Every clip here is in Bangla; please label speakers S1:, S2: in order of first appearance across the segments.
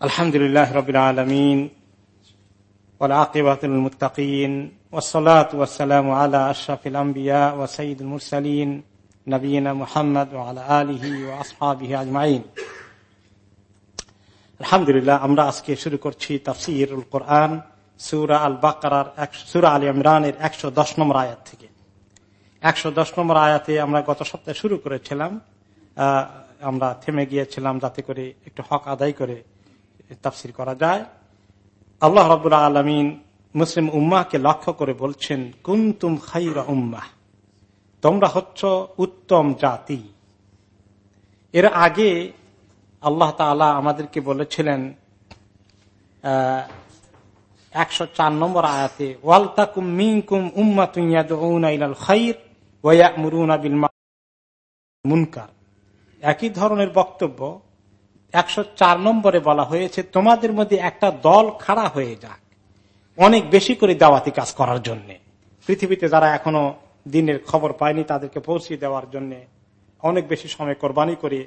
S1: الحمد لله رب العالمين والعاقبة للمتقين والصلاة والسلام على أشرف الأنبياء وسيد المرسلين نبينا محمد وعلى آله وأصحابه أجمعين আলহামদুলিল্লাহ আমরা আজকে শুরু করছি তফসির কোরআন সুরা আল বাকার সুরা আল ইমরানের একশো দশ নম্বর আয়াত থেকে একশো দশ নম্বর আয়াতে আমরা গত সপ্তাহে শুরু করেছিলাম আমরা থেমে গিয়েছিলাম যাতে করে একটু হক আদায় করে তাফসির করা যায়। আল্লাহ রবুল্লা আলমিন মুসলিম উম্মাকে লক্ষ্য করে বলছেন, কুন্তুম খাইরা উম্মাহ। তোমরা হচ্ছ উত্তম জাতি। এর আগে আল্লাহ তালা আমাদেরকে বলেছিলেন একশো চার নম্বর আয়াতে ওয়ালতাকুম মিনকুম উম্মা তুইয়াল খাইর ওয়া মুরুনা বিল মুনকার। একই ধরনের বক্তব্য একশো চার নম্বরে বলা হয়েছে, তোমাদের মধ্যে একটা দল খাড়া হয়ে যাক, অনেক বেশি করে দাওয়াতি কাজ করার জন্য। পৃথিবীতে যারা এখনও দিনের খবর পায়নি, তাদেরকে পৌঁছে দেওয়ার জন্য অনেক বেশি সময় কোরবানি করে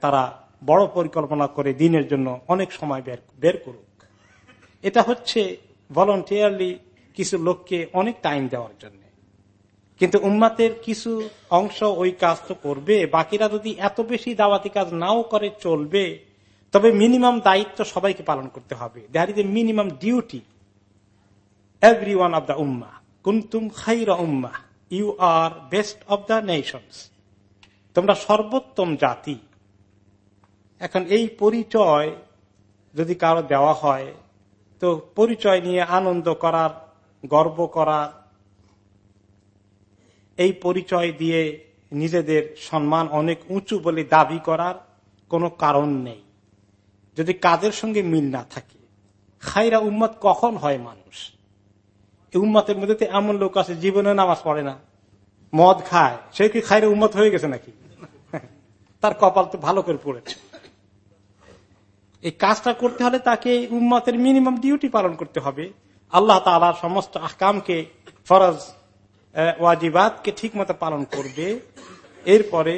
S1: তারা বড় পরিকল্পনা করে দিনের জন্য অনেক সময় বের করুক। এটা হচ্ছে ভলন্টিয়ারলি কিছু লোককে অনেক টাইম দেওয়ার জন্য। কিন্তু উম্মাতের কিছু অংশ ওই কাজ তো করবে, বাকিরা যদি এত বেশি দাওয়াতি কাজ নাও করে চলবে, তবে মিনিমাম দায়িত্ব সবাইকে পালন করতে হবে। There is a minimum duty every one of the উম্মা কুন্তুম খাইরা উম্মা you are best of the nations তোমরা সর্বোত্তম জাতি। এখন এই পরিচয় যদি কারও দেওয়া হয়, তো পরিচয় নিয়ে আনন্দ করার, গর্ব করার এই পরিচয় দিয়ে নিজেদের সম্মান অনেক উঁচু বলে দাবি করার কোনো কারণ নেই। যদি কাজের সঙ্গে মিল না থাকে খাইরা উম্মত কখন হয় মানুষ? এই উম্মতের মধ্যে এমন লোক আছে, জীবনে নামাজ পড়ে না, মদ খায়। সে কি খাইরা উম্মত হয়ে গেছে নাকি? তার কপাল তো ভালো করে পড়েছে। এই কাজটা করতে হলে তাকে উম্মতের মিনিমাম ডিউটি পালন করতে হবে। আল্লাহ তালার সমস্ত আহকামকে ফরজ ওয়াজিবাদকে ঠিক মতো পালন করবে, এরপরে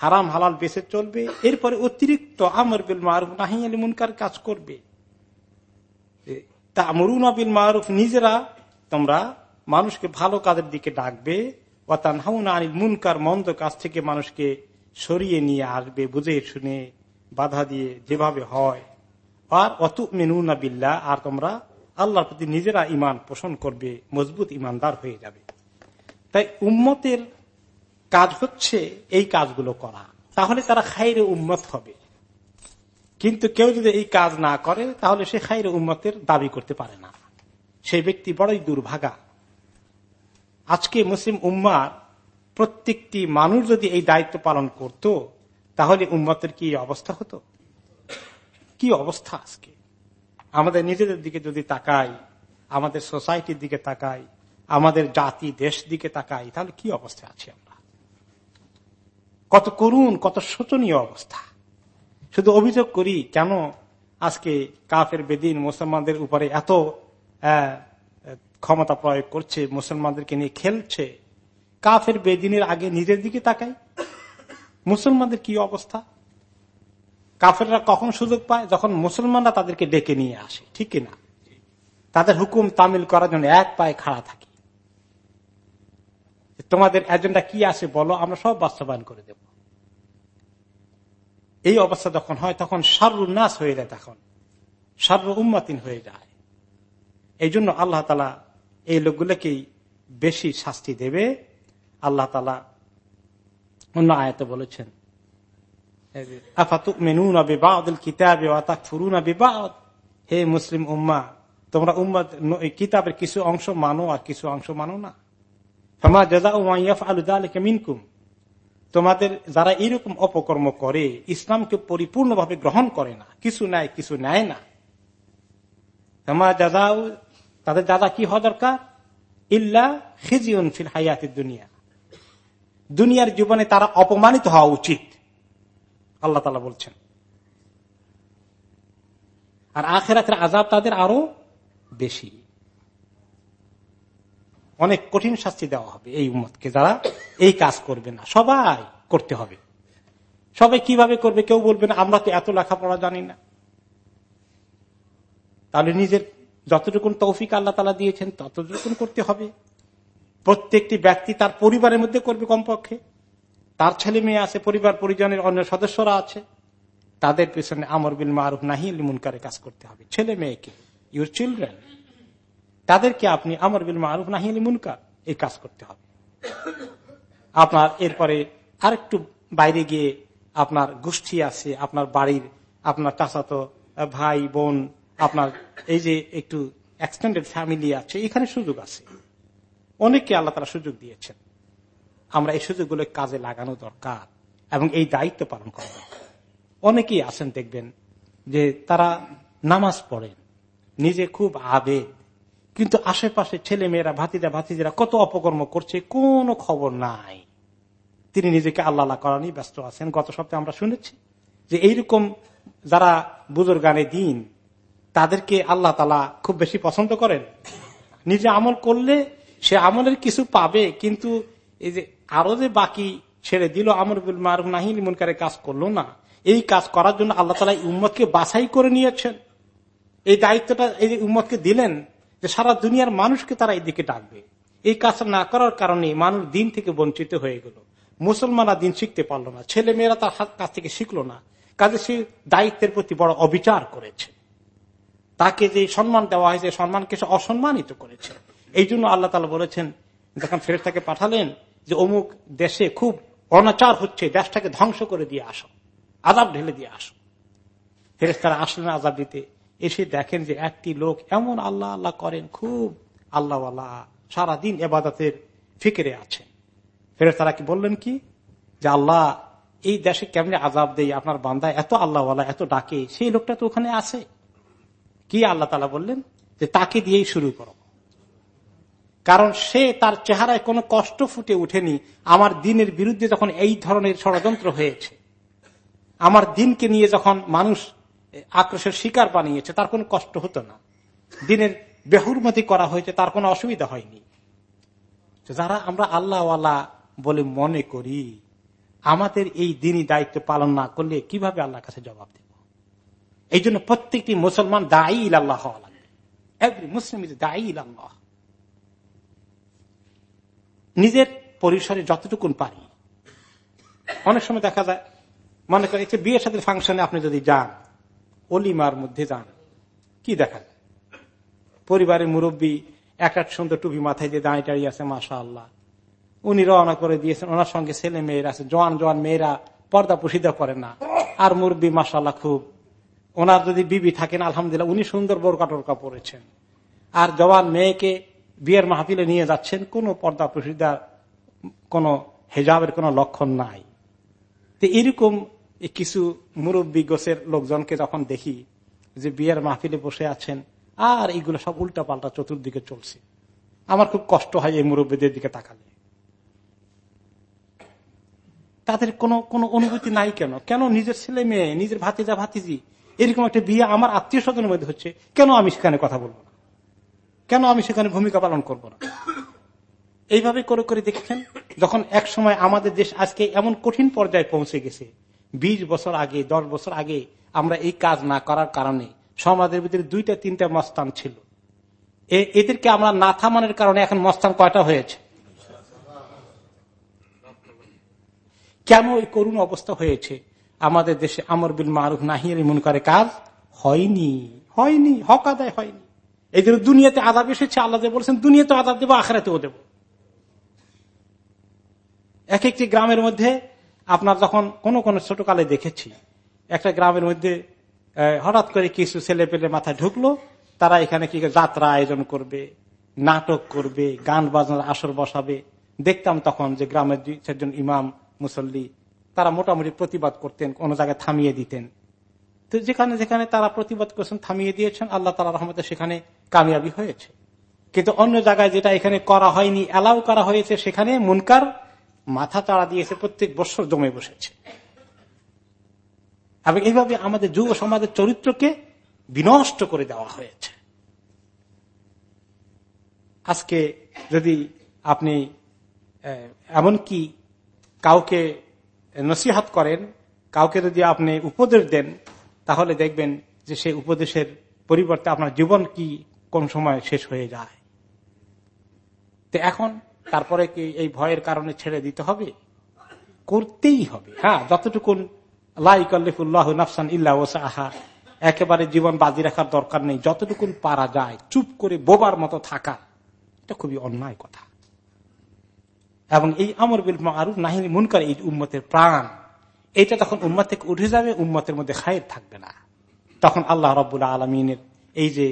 S1: হারাম, হালাল বেঁচে চলবে, এরপরে অতিরিক্ত আমর বিল মারুফ, নাহি আলী মুনকার কাজ করবে। তা মরুন বিল মারুফ, নিজেরা তোমরা মানুষকে ভালো কাজের দিকে ডাকবে ওয়াতান হাউন আনিল মুনকার, মন্দ কাজ থেকে মানুষকে সরিয়ে নিয়ে আসবে, বুঝে শুনে বাধা দিয়ে যেভাবে হয়। আর অত মেনুনা বিল্লা আর তোমরা আল্লাহর প্রতি নিজেরা ইমান পোষণ করবে, মজবুত ইমানদার হয়ে যাবে। তাই উম্মতের কাজ হচ্ছে এই কাজগুলো করা। তাহলে তারা খাইরে উম্মত হবে। কিন্তু কেউ যদি এই কাজ না করে, তাহলে সে খাইরে উম্মতের দাবি করতে পারে না। সেই ব্যক্তি বড়ই দুর্ভাগা। আজকে মুসলিম উম্মার প্রত্যেকটি মানুষ যদি এই দায়িত্ব পালন করত, তাহলে উম্মতের কি অবস্থা হতো? কি অবস্থা আজকে? আমাদের নিজেদের দিকে যদি তাকাই, আমাদের সোসাইটির দিকে তাকাই আমাদের জাতি, দেশ দিকে তাকাই, তাহলে কি অবস্থা আছি আমরা? কত করুন কত শোচনীয় অবস্থা। শুধু অভিযোগ করি, কেন আজকে কাফের, বেদিন, মুসলমানদের উপরে এত ক্ষমতা প্রয়োগ করছে, মুসলমানদেরকে নিয়ে খেলছে। কাফের, বেদিনের আগে নিজের দিকে তাকাই। মুসলমানদের কি অবস্থা? কাফেররা কখন সুযোগ পায়? যখন মুসলমানরা তাদেরকে ডেকে নিয়ে আসে, ঠিক না তাদের হুকুম তামিল করার জন্য এক পায়ে খাড়া থাকে। তোমাদের এজেন্ডা কি আছে বলো, আমরা সব বাস্তবায়ন করে দেব। এই অবস্থা যখন হয়, তখন নাশ হয়ে যায় তখন। সর্ব উম্মাতিন হয়ে যায়। এই জন্য আল্লাহ তালা এই লোকগুলোকেই বেশি শাস্তি দেবে। আল্লাহ তালা অন্য আয়তে বলেছেন হে মুসলিম উম্মা, তোমরা উম্মা কিতাবের কিছু অংশ মানো আর কিছু অংশ মানো না। তোমাদের যারা এরকম অপকর্ম করে, ইসলামকে পরিপূর্ণভাবে গ্রহণ করে না। কিছু নেয় কিছু নেয় না। জাজাও তাদের দাদা কি হওয়া দরকার? ইল্লা খিজিউন ফিল হায়াতি দুনিয়া। দুনিয়ার জীবনে তারা অপমানিত হওয়া উচিত। আল্লাহ তালা বলছেন। আর আখেরাতের আজাব তাদের আরও বেশি। অনেক কঠিন শাস্তি দেওয়া হবে এই উম্মতকে, যারা এই কাজ করবে না। সবাই করতে হবে। সবাই কীভাবে করবে কেউ বলবে না, আমরা তো এত লেখাপড়া জানি না। তাহলে নিজের যতটুকুন তৌফিক আল্লাহ তালা দিয়েছেন, ততটুকুন করতে হবে। প্রত্যেকটি ব্যক্তি তার পরিবারের মধ্যে করবে কমপক্ষে। তার ছেলে মেয়ে আছে, পরিবার, পরিজনের অন্য সদস্যরা আছে। তাদের পেছনে আমর বিল মারুফ নাহি মুনকারে কাজ করতে হবে। ছেলে মেয়েকে ইউর চিলড্রেন তাদেরকে আপনি আমর বিল মারুফ, নাহি মুনকার এই কাজ করতে হবে। আপনার এরপরে আরেকটু বাইরে গিয়ে আপনার গোষ্ঠী আছে, আপনার বাড়ির, আপনার চাচাতো ভাই, বোন, আপনার এই যে একটু এক্সটেন্ডেড ফ্যামিলি আছে, এখানে সুযোগ আছে। অনেককে আল্লাহ তারা সুযোগ দিয়েছেন। আমরা এই সুযোগগুলো কাজে লাগানো দরকার এবং এই দায়িত্ব পালন করা দরকার। অনেকেই আছেন, দেখবেন, যে তারা নামাজ পড়েন, নিজে খুব আবেগ কিন্তু আশেপাশে ছেলে মেয়েরা ভাতিজা, ভাতিজিরা কত অপকর্ম করছে, কোনো খবর নাই। তিনি নিজেকে আল্লাহ করা নিয়ে ব্যস্ত আছেন। গত সপ্তাহে আমরা শুনেছি যে এইরকম যারা বুজুর্গানে দিন, তাদেরকে আল্লাহ তালা খুব বেশি পছন্দ করেন। নিজে আমল করলে সে আমলের কিছু পাবে, কিন্তু এই যে আরও যে বাকি ছেড়ে দিল, আমর মারুফ নাহিন মুনকারে কাজ করল না। এই কাজ করার জন্য আল্লাহ তালা উম্মদকে বাছাই করে নিয়েছেন। এই দায়িত্বটা এই যে উম্মতকে দিলেন যে সারা দুনিয়ার মানুষকে তারা এই দিকে ডাকবে। এই কাজটা না করার কারণে মানুষ দিন থেকে বঞ্চিত হয়ে গেল। মুসলমানরা দিন শিখতে পারল না। ছেলে মেয়েরা তার কাছ থেকে শিখলো না। কাজে সে দায়িত্বের প্রতি বড় অবিচার করেছে। তাকে যে সম্মান দেওয়া হয়েছে সম্মানকে সে অসম্মানিত করেছে। এই জন্য আল্লাহ তালা বলেছেন, যখন ফেরেস্তাকে পাঠালেন যে, অমুক দেশে খুব অনাচার হচ্ছে, দেশটাকে ধ্বংস করে দিয়ে আসো। আজাব ঢেলে দিয়ে আসো। ফেরেস্তারা আসলেন আজাব দিতে। এসে দেখেন যে একটি লোক এমন আল্লাহ আল্লাহ করেন, খুব আল্লাহ আল্লাহ সারাদিন এবাদতের ফিকেরে আছেন তারা কি বললেন কি? যে আল্লাহ, এই দেশে কেমনে আজাব দেই? আপনার বান্দায় এত আল্লাহ এত ডাকে, সেই লোকটা তো ওখানে আছে। কি আল্লাহ তালা বললেন? যে তাকে দিয়েই শুরু করো। কারণ সে তার চেহারায় কোনো কষ্ট ফুটে উঠেনি আমার দিনের বিরুদ্ধে যখন এই ধরনের ষড়যন্ত্র হয়েছে, আমার দিনকে নিয়ে যখন মানুষ আক্রোশের শিকার বানিয়েছে, তার কোনো কষ্ট হতো না। দিনের বেহুরমতি করা হয়েছে, তার কোনো অসুবিধা হয়নি। যারা আমরা আল্লাহ বলে মনে করি, আমাদের এই দিনই দায়িত্ব পালন না করলে কীভাবে আল্লাহর কাছে জবাব দেব? এই জন্য প্রত্যেকটি মুসলমান দায়ী আল্লাহ হওয়া লাগবে এভরি মুসলিম ইজ দায়ী আল্লাহ নিজের পরিসরে যতটুকুন পারি। অনেক সময় দেখা যায়, মনে করেন বিয়ের সাথে ফাংশনে আপনি যদি যান অলিমার মধ্যে যান। কি দেখা পরিবারের মুরব্বী এক এক সুন্দর টুপি মাথায় দিয়ে দাঁড়িয়ে দাঁড়িয়ে আছে মাসা আল্লাহ উনি রওনা করে দিয়েছেন, ওনার সঙ্গে ছেলে মেয়েরা আছে, জোয়ান জোয়ান মেয়েরা পর্দা পুষিদা করে না। আর মুরব্বী মাসাল্লাহ খুব। ওনার যদি বিবি থাকেন, আলহামদুলিল্লাহ, উনি সুন্দর বোরকা টোরকা পরেছেন। আর জওয়ান মেয়েকে বিয়ের মাহফিলে নিয়ে যাচ্ছেন, কোন পর্দা পুষিদার কোন হেজাবের কোন লক্ষণ নাই। তো এরকম কিছু মুরব্বী গোছের লোকজনকে যখন দেখি যে বিয়ের মাহফিলে বসে আছেন, আর এইগুলো সব উল্টা পাল্টা চতুর্দিকে চলছে। আমার খুব কষ্ট হয় এই মুরব্বীদের দিকে তাকালে। তাদের কোনো কোনো অনুভূতি নাই কেন? কেন নিজের ছেলে মেয়ে, নিজের ভাতিজা, ভাতিজি, এরকম একটা বিয়ে আমার আত্মীয় স্বজনের মধ্যে হচ্ছে, কেন আমি সেখানে কথা বলব না? কেন আমি সেখানে ভূমিকা পালন করব না? এইভাবে করে করে দেখছেন, যখন এক সময় আমাদের দেশ আজকে এমন কঠিন পর্যায়ে পৌঁছে গেছে বিশ বছর আগে, দশ বছর আগে আমরা এই কাজ না করার কারণে সমাজের ভিতরে দুইটা, তিনটা মস্তান ছিল। এদেরকে আমরা না থামানোর কারণে এখন মস্তান কয়টা হয়েছে? কেন এই করুণ অবস্থা হয়েছে? আমাদের দেশে আমর বিল মারুফ নাহিয়ার মন করে কাজ হয়নি হয়নি, হক আদায় হয়নি। এই জন্য দুনিয়াতে আদাব এসেছে, আল্লাহ বলছেন, দুনিয়াতে আদাব দেবো আখড়াতেও দেব। এক একটি গ্রামের মধ্যে আপনার যখন কোন কোন ছোটকালে দেখেছি, একটা গ্রামের মধ্যে হঠাৎ করে কিছু ছেলে পেলে মাথায় ঢুকলো, তারা এখানে কি যাত্রা আয়োজন করবে, নাটক করবে, গান বাজনার আসর বসাবে। দেখতাম তখন যে গ্রামের চারজন ইমাম, মুসল্লি, তারা মোটামুটি প্রতিবাদ করতেন, কোনো জায়গায় থামিয়ে দিতেন। তো যেখানে যেখানে তারা প্রতিবাদ করছেন, থামিয়ে দিয়েছেন, আল্লাহ তালা রহমতে সেখানে কামিয়াবি হয়েছে। কিন্তু অন্য জায়গায় যেটা এখানে করা হয়নি, অ্যালাউ করা হয়েছে, সেখানে মুনকার মাথা তাড়া দিয়েছে প্রত্যেক বছর জমে বসেছে। এবং এইভাবে আমাদের যুব সমাজের চরিত্রকে বিনষ্ট করে দেওয়া হয়েছে। আজকে যদি আপনি এমনকি কাউকে নসিহাত করেন, কাউকে যদি আপনি উপদেশ দেন, তাহলে দেখবেন যে সেই উপদেশের পরিবর্তে আপনার জীবন কি কোন সময় শেষ হয়ে যায়। তো এখন তারপরে কি এই ভয়ের কারণে ছেড়ে দিতে হবে? করতেই হবে। হ্যাঁ যতটুকুন লাইকাল্লিফুল্লাহ নাফসান ইল্লা আহা একেবারে জীবন বাজি রাখার দরকার নেই, যতটুকুন পারা যায়, চুপ করে বোবার মতো থাকা, এটা খুবই অন্যায় কথা। এবং এই আমর বিল মারুফ নাহিনী মুনকার, এই উম্মতের প্রাণ, এটা তখন উম্মত থেকে উঠে যাবে, উম্মতের মধ্যে খায়ের থাকবে না। তখন আল্লাহ রব্বুল্লাহ আলমিনের এই যে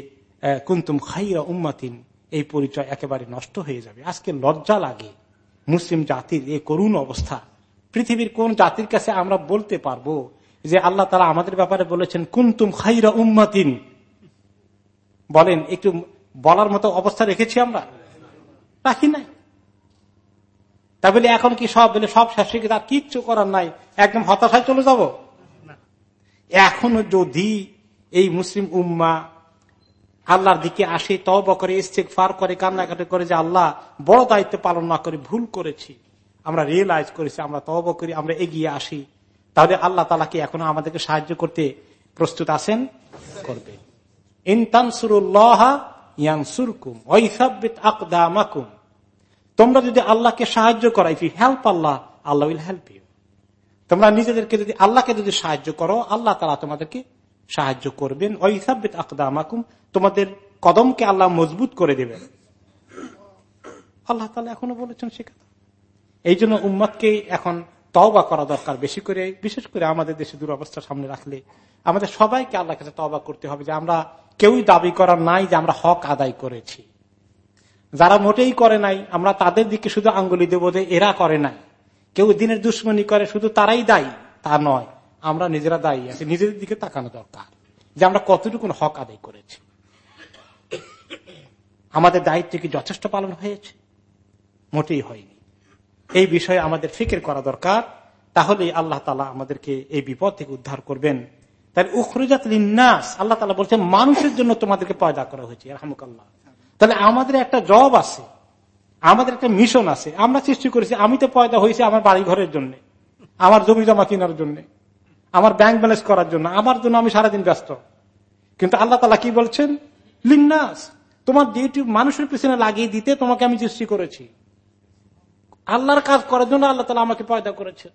S1: কুন্তুম খাইরা উম্মাতিন এই পরিচয় একেবারে নষ্ট হয়ে যাবে। আজকে লজ্জা লাগে। মুসলিম জাতির এই করুণ অবস্থা। পৃথিবীর কোন জাতির কাছে আমরা বলতে পারব যে আল্লাহ তারা আমাদের ব্যাপারে বলেছেন, কুন্তুম খাইরা উম্মাতিন। বলেন, একটু বলার মতো অবস্থা রেখেছি আমরা? রাখি নাই। তা বলে এখন কি সব বলে, সব শেষ তার কিচ্ছু করার নাই, একদম হতাশায় চলে যাব? এখনও যদি এই মুসলিম উম্মা আল্লাহর দিকে আসে তব করে ইস্তেক ফার করে, কান্নাকাটি করে যে আল্লাহ বড় দায়িত্ব পালন না করে ভুল করেছি। আমরা রিয়েলাইজ করেছি, আমরা তব করি, আমরা এগিয়ে আসি। তাহলে আল্লাহ তালা কি এখনও আমাদেরকে সাহায্য করতে প্রস্তুত আছেন? করবে। তোমরা যদি আল্লাহকে সাহায্য করো if you help Allah Allah will help you তোমরা নিজেদেরকে যদি, আল্লাহকে যদি সাহায্য করো, আল্লাহ তালা তোমাদেরকে সাহায্য করবেন। ওইসাবিত আকদামাকুম, তোমাদের কদমকে আল্লাহ মজবুত করে দেবেন। আল্লাহ তালা এখনও বলেছেন সে কথা। এই জন্য উম্মতকে এখন তওবা করা দরকার বেশি করে, বিশেষ করে আমাদের দেশে দুরবস্থা সামনে রাখলে। আমাদের সবাইকে আল্লাহ কাছে তবা করতে হবে যে আমরা কেউই দাবি করার নাই যে আমরা হক আদায় করেছি। যারা মোটেই করে নাই, আমরা তাদের দিকে শুধু আঙ্গুলি দেবো যে এরা করে নাই। কেউ দিনের দুশ্মনী করে, শুধু তারাই দায়ী, তা নয়। আমরা নিজেরা দায়ী আছি, নিজেদের দিকে তাকানো দরকার যে আমরা কতটুকু হক আদায় করেছি। আমাদের দায়িত্ব কি যথেষ্ট পালন হয়েছে? মোটেই হয়নি। এই বিষয়ে আমাদের ফিকের করা দরকার তাহলে আল্লাহ তালা আমাদেরকে এই বিপদ থেকে উদ্ধার করবেন। তাহলে উখরুজাত আল্লাহ তালা বলছেন, মানুষের জন্য তোমাদেরকে পয়দা করা হয়েছে রহমকাল্লাহ তাহলে আমাদের একটা জব আছে, আমাদের একটা মিশন আছে, আমরা সৃষ্টি করেছি, আমি তো পয়দা হয়েছি আমার বাড়ি ঘরের জন্য, আমার জমি জমা কেনার জন্য। আমার ব্যাংক ব্যালেন্স করার জন্য। আমার জন্য আমি সারাদিন ব্যস্ত। কিন্তু আল্লাহ তালা কি বলছেন? লিন্নাস, তোমার ডিউটি মানুষের পিছনে লাগিয়ে দিতে তোমাকে আমি সৃষ্টি করেছি। আল্লাহর কাজ করার জন্য আল্লাহ তালা আমাকে পয়দা করেছে।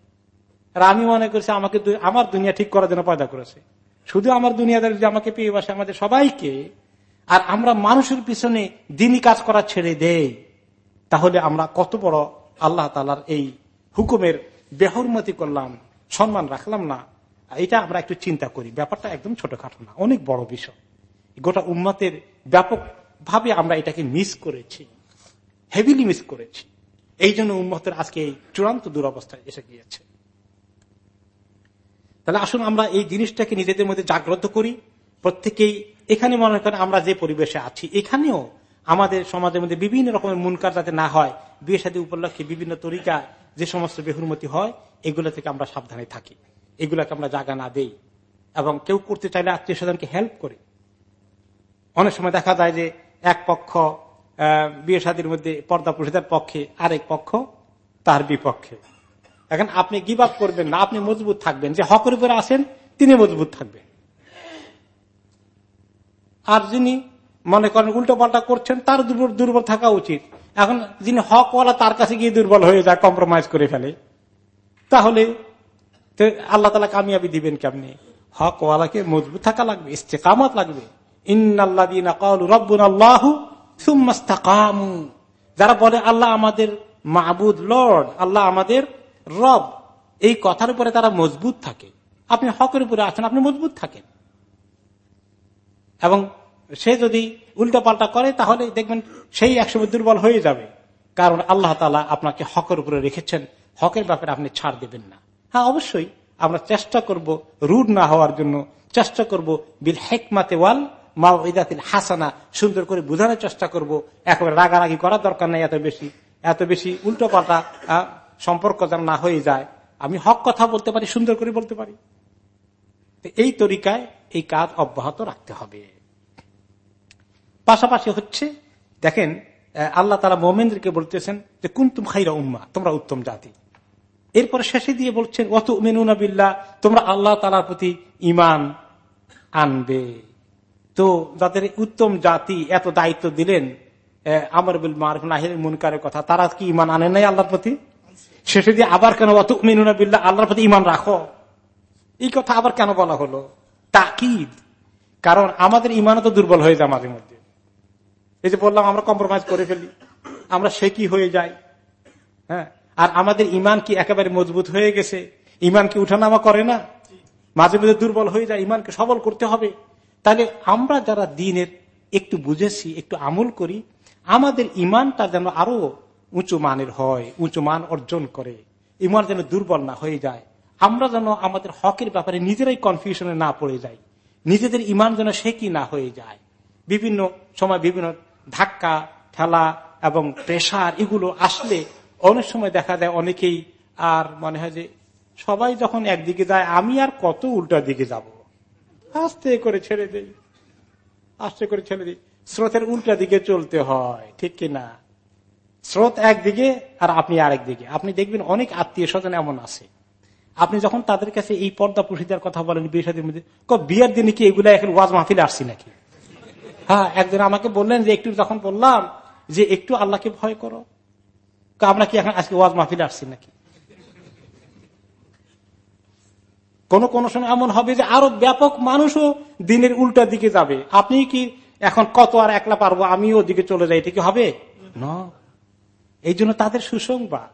S1: আর আমি মনে করছি আমাকে আমার দুনিয়া ঠিক করার জন্য পয়দা করেছে। শুধু আমার দুনিয়াদার যদি আমাকে পেয়ে বসে, আমাদের সবাইকে, আর আমরা মানুষের পিছনে দিনই কাজ করা ছেড়ে দেই, তাহলে আমরা কত বড় আল্লাহ তালার এই হুকুমের বেহরমতি করলাম, সম্মান রাখলাম না। এটা আমরা একটু চিন্তা করি, ব্যাপারটা একদম ছোটখাটো না, অনেক বড় বিষয়। গোটা উম্মতের ব্যাপক ভাবে আমরা এটাকে মিস করেছি হেভিলি মিস করেছি। এই জন্য উম্মতের আজকে এই চূড়ান্ত দুরবস্থায় এসে গিয়েছে। তাহলে আসুন আমরা এই জিনিসটাকে নিজেদের মধ্যে জাগ্রত করি। প্রত্যেকেই এখানে মনে করেন আমরা যে পরিবেশে আছি, এখানেও আমাদের সমাজের মধ্যে বিভিন্ন রকমের মুনকার যাতে না হয় বিয়ে সাথে উপলক্ষে বিভিন্ন তরিকা যে সমস্ত বেহুরমতি হয়, এগুলো থেকে আমরা সাবধানে থাকি। এগুলাকে আমরা জায়গা না দেই। এবং কেউ করতে চাইলে আত্মীয় স্বজনকে হেল্প করি। অনেক সময় দেখা যায় যে এক পক্ষ বিয়ে সাদীর মধ্যে পর্দা পুরুষদের পক্ষে আরেক পক্ষ, তার বিপক্ষে। এখন আপনি গিভ আপ করবেন না, আপনি মজবুত থাকবেন। যে হকের উপরে আসেন তিনি মজবুত থাকবেন। আর যিনি মনে করেন উল্টো পাল্টা করছেন, তার দুর্বল থাকা উচিত। এখন যিনি হকওয়ালা, তার কাছে গিয়ে দুর্বল হয়ে যায় কম্প্রোমাইজ করে ফেলে। তাহলে আল্লাহ তালা কামিয়াবি দিবেন কেমনি? হকওয়ালাকে মজবুত থাকা লাগবে, ইস্তেকামত লাগবে। যারা বলে, আল্লাহ আমাদের মাহবুদ লর্ড, আল্লাহ আমাদের রব, এই কথার উপরে তারা মজবুত থাকে। আপনি হকের উপরে আছেন, আপনি মজবুত থাকেন। এবং সে যদি উল্টো পাল্টা করে, তাহলে দেখবেন সেই একসময় দুর্বল হয়ে যাবে। কারণ আল্লাহ তালা আপনাকে হকের উপরে রেখেছেন, হকের ব্যাপারে আপনি ছাড় দেবেন না। হ্যাঁ অবশ্যই। আমরা চেষ্টা করব রুড না হওয়ার জন্য। চেষ্টা করব বিল হেকমাতে ওয়াল মা ইদাতিল হাসানা। সুন্দর করে বোঝানোর চেষ্টা করব। একেবারে রাগারাগি করার দরকার নেই এত বেশি। এত বেশি উল্টো পাল্টা সম্পর্ক যেন না হয়ে যায়। আমি হক কথা বলতে পারি, সুন্দর করে বলতে পারি। এই তরিকায় এই কাজ অব্যাহত রাখতে হবে। পাশাপাশি হচ্ছে, দেখেন আল্লাহ তারা মোমেন্দ্রকে বলতেছেন যে, কুন্তুম খাইরা উম্মা তোমরা উত্তম জাতি। এরপরে শেষে দিয়ে বলছেন অত মেনুনাবিল্লা তোমরা আল্লাহ তালার প্রতি ইমান আনবে। তো যাদের উত্তম জাতি এত দায়িত্ব দিলেন আমার বিল মারফ, নাহির মুনকারের কথা, তারা কি ইমান আনে নাই আল্লাহর প্রতি? শেষে দিয়ে আবার কেন অত মিনুনা বিল্লা আল্লাহর প্রতি ইমান রাখো? এই কথা আবার কেন বলা হলো? তাকিদ। কারণ আমাদের ইমানও তো দুর্বল হয়ে যায় মাঝে মধ্যে। এই যে বললাম, আমরা কম্প্রোমাইজ করে ফেলি। আমরা সে কি হয়ে যাই? হ্যাঁ? আর আমাদের ইমান কি একেবারে মজবুত হয়ে গেছে? ইমান কি উঠানামা করে না? মাঝে মাঝে দুর্বল হয়ে যায়, ইমানকে সবল করতে হবে। তাহলে আমরা যারা দিনের একটু বুঝেছি, একটু আমল করি, আমাদের ইমানটা যেন আরও উঁচু মানের হয়, উঁচু মান অর্জন করে। ইমান যেন দুর্বল না হয়ে যায়। আমরা যেন আমাদের হকের ব্যাপারে নিজেরাই কনফিউশনে না পড়ে যাই। নিজেদের ইমান যেন সে কি না হয়ে যায়। বিভিন্ন সময় বিভিন্ন ধাক্কা, ঠেলা এবং প্রেশার এগুলো আসলে অনেক সময় দেখা যায় অনেকেই আর মনে হয় যে সবাই যখন একদিকে যায়, আমি আর কত উল্টা দিকে যাব? আস্তে করে ছেড়ে দেই। আস্তে করে ছেড়ে দিই। স্রোতের উল্টা দিকে চলতে হয়, ঠিক কিনা স্রোত একদিকে আর আপনি আরেক দিকে। আপনি দেখবেন অনেক আত্মীয় স্বজন এমন আছে। আপনি যখন তাদের কাছে এই পর্দা পুষিদার কথা বলেন বিয়ে মধ্যে বিয়ের দিনে কি এগুলা এখন ওয়াজ মাহফিলে আসছি নাকি? হ্যাঁ একদিন আমাকে বললেন যে, একটু যখন বললাম যে, একটু আল্লাহকে ভয় করো। আমরা কি এখন আজকে ওয়াজ মাহফিলে আসছি নাকি? কোন কোন সময় এমন হবে যে আরও ব্যাপক মানুষও দিনের উল্টা দিকে যাবে। আপনি কি এখন কত আর একলা পারব, আমিও ওদিকে চলে যাই, এটা কি হবে? না। এই জন্য তাদের সুসংবাদ,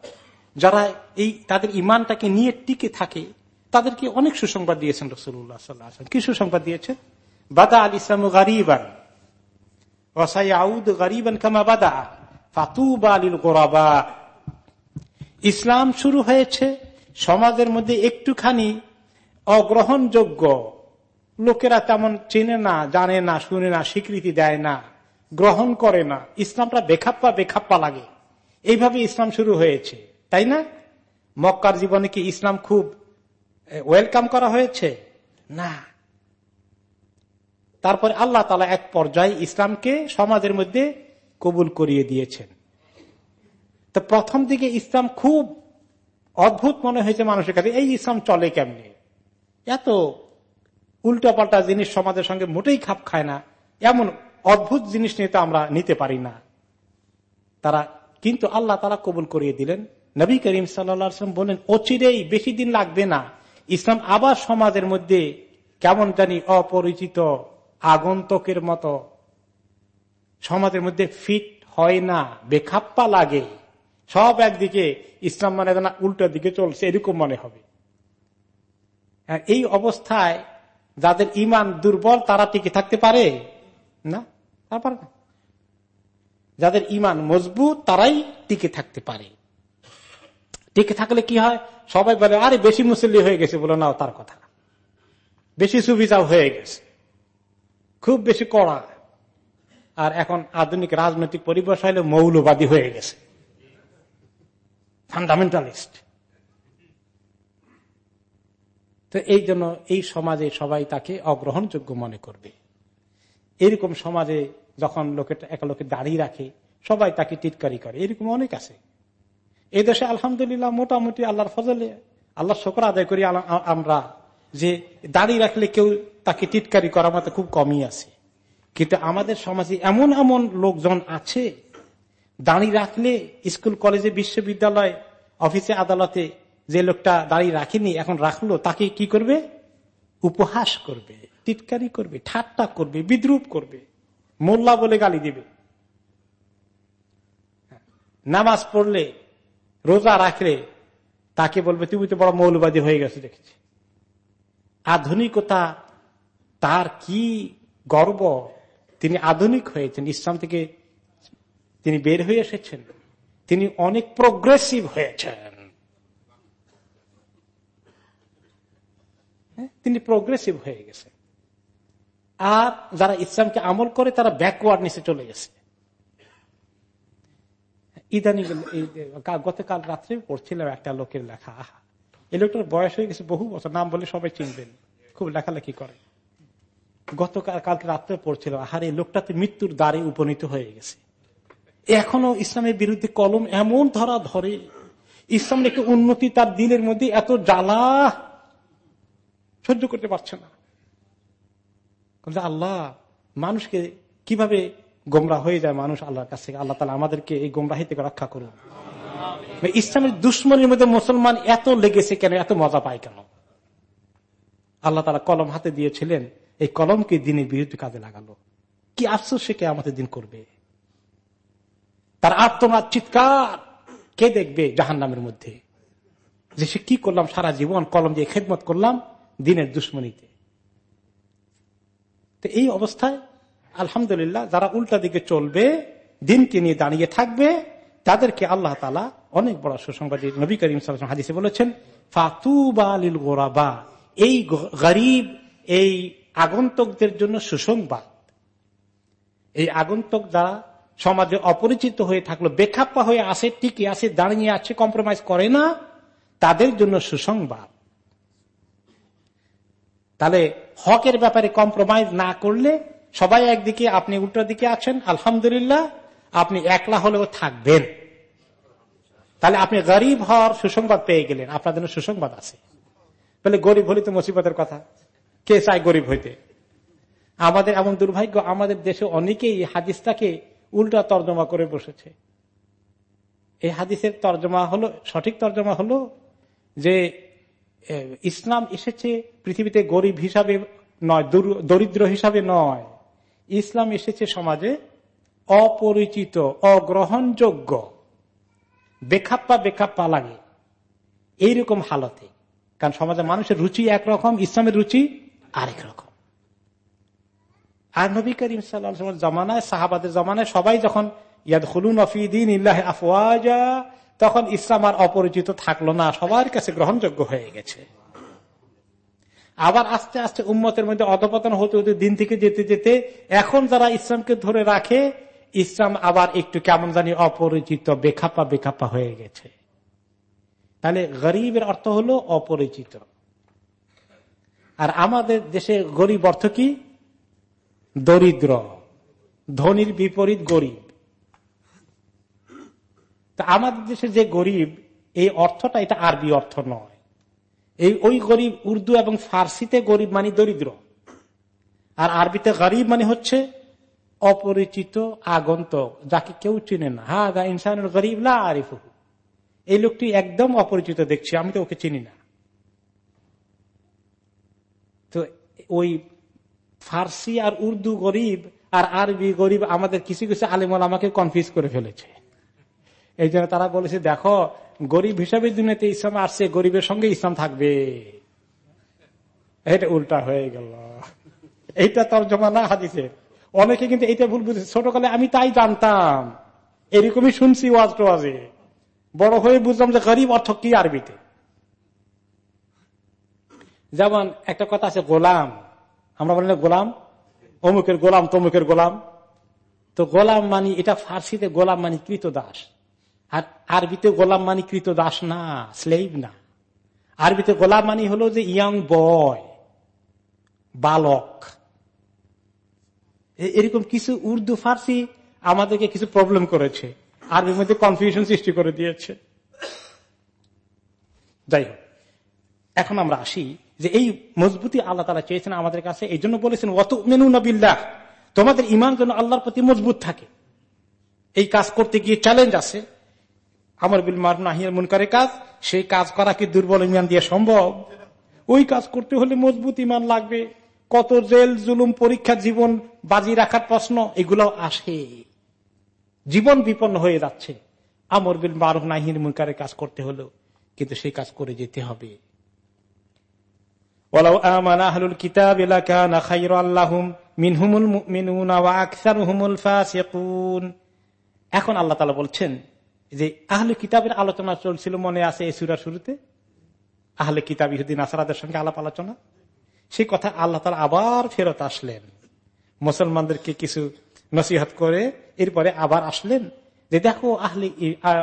S1: যারা এই তাদের ইমানটাকে নিয়ে টিকে থাকে, তাদেরকে অনেক সুসংবাদ দিয়েছেন রসুল্লাহ সাল্লাহ কি সুসংবাদ দিয়েছেন বাদা আল ইসলাম গরিবান গরিবান কামা বাদা ইসলাম শুরু হয়েছে সমাজের মধ্যে একটুখানি অগ্রহণযোগ্য। লোকেরা তেমন চেনে না, জানে না, শুনে না, স্বীকৃতি দেয় না, গ্রহণ করে না। ইসলামটা বেখাপ্পা বেখাপ্পা লাগে। এইভাবে ইসলাম শুরু হয়েছে, তাই না? মক্কার জীবনে কি ইসলাম খুব ওয়েলকাম করা হয়েছে? না। তারপরে আল্লাহ তালা এক পর্যায়ে ইসলামকে সমাজের মধ্যে কবুল করিয়ে দিয়েছেন। তো প্রথম দিকে ইসলাম খুব অদ্ভুত মনে হয়েছে মানুষের কাছে, এই ইসলাম চলে কেমনি? এত উল্টাপাল্টা জিনিস সমাজের সঙ্গে মোটেই খাপ খায় না, এমন অদ্ভুত জিনিস নিয়ে তো আমরা নিতে পারি না। তারা, কিন্তু আল্লাহ তারা কবুল করিয়ে দিলেন। নবী করিম সাল্লাম বলেন অচিরেই বেশি দিন লাগবে না। ইসলাম আবার সমাজের মধ্যে কেমন জানি অপরিচিত আগন্তকের মতো সমাজের মধ্যে ফিট হয় না, বেখাপ্পা লাগে। সব একদিকে ইসলাম মানে না উল্টো দিকে চলছে, এরকম মনে হবে। এই অবস্থায় যাদের ইমান দুর্বল, তারা টিকে থাকতে পারে? না তারপর না। যাদের ইমান মজবুত, তারাই টিকে থাকতে পারে। টিকে থাকলে কি হয়? সবাই বলে, আরে, বেশি মুসল্লি হয়ে গেছে। বলো, নাও, তার কথা। বেশি সুবিধাও হয়ে গেছে। খুব বেশি কড়া। আর এখন আধুনিক রাজনৈতিক পরিবেশ হলে মৌলবাদী হয়ে গেছে। ফান্ডামেন্টালিস্ট তো এই জন্য এই সমাজে সবাই তাকে অগ্রহণযোগ্য মনে করবে। এরকম সমাজে যখন লোকে এক লোকে দাঁড়িয়ে রাখে, সবাই তাকে টিটকারি করে। এরকম অনেক আছে। এই দেশে আলহামদুলিল্লাহ মোটামুটি আল্লাহর ফজলে আল্লাহ শকর আদায় করি আমরা যে দাঁড়িয়ে রাখলে কেউ তাকে টিটকারি করার মতো খুব কমই আছে। কিন্তু আমাদের সমাজে এমন এমন লোকজন আছে দাঁড়িয়ে রাখলে স্কুল, কলেজে, বিশ্ববিদ্যালয়, অফিসে, আদালতে যে লোকটা দাঁড়িয়ে রাখেনি, এখন রাখল, তাকে কি করবে? উপহাস করবে, টিটকারি করবে, ঠাট্টা করবে, বিদ্রুপ করবে, মোল্লা বলে গালি দিবে। নামাজ পড়লে, রোজা রাখলে, তাকে বলবে, তুমি তো বড় মৌলবাদী হয়ে গেছে দেখেছি। আধুনিকতা তার কি গর্ব? তিনি আধুনিক হয়েছেন ইসলাম থেকে তিনি বের হয়ে এসেছেন তিনি অনেক প্রোগ্রেসিভ হয়েছেন। হ্যাঁ, তিনি প্রোগ্রেসিভ হয়ে গেছে। আর যারা ইসলামকে আমল করে তারা ব্যাকওয়ার্ড নিচে চলে গেছে। ইদানি গতকাল রাত্রে পড়ছিলাম একটা লোকের লেখা আহা এই লোকটার বয়স হয়ে গেছে বহু বছর নাম বলে সবাই চিনবেন খুব লেখালেখি করে। গতকাল কালকে রাত্রে পড়ছিল আহার এই লোকটাতে মৃত্যুর দ্বারে উপনীত হয়ে গেছে। এখনও ইসলামের বিরুদ্ধে কলম এমন ধরা ধরে ইসলামের একটি উন্নতি তার দিলের মধ্যে এত জ্বালা সহ্য করতে পারছে না। আল্লাহ মানুষকে কীভাবে গোমরা হয়ে যায় মানুষ আল্লাহর কাছে আল্লাহ তালা আমাদেরকে এই গোমরাহি থেকে রক্ষা করুন। ইসলামের দুশ্মনের মধ্যে মুসলমান এত লেগেছে কেন? এত মজা পায় কেন? আল্লাহ তালা কলম হাতে দিয়েছিলেন এই কলমকে দিনের বিরুদ্ধে কাজে লাগালো। কি আফসোস সে কে আমাদের দিন করবে? তার আত্মনাথ চিৎকার। কে দেখবে জাহান নামের মধ্যে? যে সে কি করলাম, সারা জীবন কলম দিয়ে খেদমত করলাম দিনের দুশ্মনীতে। তো এই অবস্থায় আলহামদুলিল্লাহ যারা উল্টা দিকে চলবে, দিনকে নিয়ে দাঁড়িয়ে থাকবে, তাদেরকে আল্লাহ তালা অনেক বড় সুসংবাদ নবী করিম হাদিসে বলেছেন ফাতুবালিল গোরাবা। এই গরিব, এই আগন্তকদের জন্য সুসংবাদ। এই আগন্তক যারা সমাজে অপরিচিত হয়ে থাকল, বেখাপ্পা হয়ে আসে, টিকে আসে, দাঁড়িয়ে আছে কম্প্রোমাইজ করে না, তাদের জন্য সুসংবাদ। তাহলে হকের ব্যাপারে কম্প্রোমাইজ না করলে সবাই একদিকে, আপনি উল্টো দিকে আছেন, আলহামদুলিল্লাহ, আপনি একলা হলেও থাকবেন। তাহলে আপনি গরিব হওয়ার সুসংবাদ পেয়ে গেলেন, আপনার জন্য সুসংবাদ আছে। বলে গরিব হলে তো মুসিবতের কথা। কে চায় গরিব হইতে? আমাদের এমন দুর্ভাগ্য, আমাদের দেশে অনেকেই হাদিসটাকে উল্টা তর্জমা করে বসেছে। এই হাদিসের তর্জমা হলো, সঠিক তর্জমা হলো যে ইসলাম এসেছে পৃথিবীতে গরিব হিসাবে নয় দরিদ্র হিসাবে নয়। ইসলাম এসেছে সমাজে অপরিচিত, অগ্রহণযোগ্য। বেখাপ্পা বেখাপ্পা লাগে। এইরকম হালতে। কারণ সমাজে মানুষের রুচি একরকম, ইসলামের রুচি আরেক রকম। আর নবী করিম সাল্লাহ জমানায়, সাহাবাদের জমানায় সবাই যখন ইয়াদ হলুন অফিদিন ইল্লাহ আফওয়াজা, তখন ইসলাম আর অপরিচিত থাকল না, সবার কাছে গ্রহণযোগ্য হয়ে গেছে। আবার আস্তে আস্তে উম্মতের মধ্যে অধপতন হতে হতে দিন থেকে যেতে যেতে এখন যারা ইসলামকে ধরে রাখে, ইসলাম আবার একটু কেমন জানি অপরিচিত, বেখাপা বেখাপা হয়ে গেছে। তাহলে গরিবের অর্থ হলো অপরিচিত। আর আমাদের দেশে গরিব অর্থ কি? দরিদ্র। ধনির বিপরীত গরিব। তা আমাদের দেশে যে গরিব, এই অর্থটা এটা আরবি অর্থ নয়। এই ওই গরিব উর্দু এবং ফার্সিতে গরিব মানে দরিদ্র। আর আরবিতে গরিব মানে হচ্ছে অপরিচিত আগন্তক, যাকে কেউ চিনে না। হা ইনসানের গরিব লা আরিফ এই লোকটি একদম অপরিচিত দেখছি, আমি তো ওকে চিনি না। তো ওই ফার্সি আর উর্দু গরিব আর আরবি গরিব আমাদের কিছু কিছু আলিমল আমাকে কনফিউজ করে ফেলেছে। এই জন্য তারা বলেছে, দেখো, গরিব হিসাবে দুনিয়াতে ইসলাম আসছে, গরিবের সঙ্গে ইসলাম থাকবে। এটা উল্টা হয়ে গেল। এইটা তর্জমা না হাদিসের অনেকে কিন্তু এইটা ভুল বুঝেছে ছোটকালে আমি তাই জানতাম। এরকমই শুনছি ওয়াজ টোয়াজে বড় হয়ে বুঝলাম যে গরিব অর্থ কি আরবিতে? যেমন একটা কথা আছে, গোলাম। আমরা বলি গোলাম? অমুকের গোলাম, তমুকের গোলাম। তো গোলাম মানি, এটা ফার্সিতে গোলাম মানি কৃত দাস। আর আরবিতে গোলাম মানি কৃত দাস না স্লেভ না। আরবিতে গোলাম মানি হলো যে ইয়াং বয় বালক। এরকম কিছু উর্দু, ফার্সি আমাদেরকে কিছু প্রবলেম করেছে। আরবির মধ্যে কনফিউশন সৃষ্টি করে দিয়েছে। যাই হোক, এখন আমরা আসি যে এই মজবুতি আল্লাহ তালা চেয়েছেন আমাদের কাছে, এই জন্য বলেছেন অত মেনু নবিল্লাহ তোমাদের ইমান যেন আল্লাহর প্রতি মজবুত থাকে। এই কাজ করতে গিয়ে চ্যালেঞ্জ আছে। আমার বিল মার নাহিয়ার মুনকারের কাজ, সেই কাজ করা কি দুর্বল ইমান দিয়ে সম্ভব? ওই কাজ করতে হলে মজবুত ইমান লাগবে। কত জেল, জুলুম, পরীক্ষা, জীবন বাজি রাখার প্রশ্ন এগুলো আসে। জীবন বিপন্ন হয়ে যাচ্ছে। আমর বিল মারুফ নাহির মুনকারের কাজ করতে হলেও, কিন্তু সেই কাজ করে যেতে হবে। এখন আল্লাহ তালা বলছেন যে আহলে কিতাবের আলোচনা চলছিল মনে আছে এই সুরার শুরুতে? আহলে কিতাব ইহুদ্দিন আসারাদের সঙ্গে আলাপ আলোচনা? সেই কথা আল্লাহ তালা আবার ফেরত আসলেন। মুসলমানদেরকে কিছু নসিহত করে এরপরে আবার আসলেন যে দেখো আহলে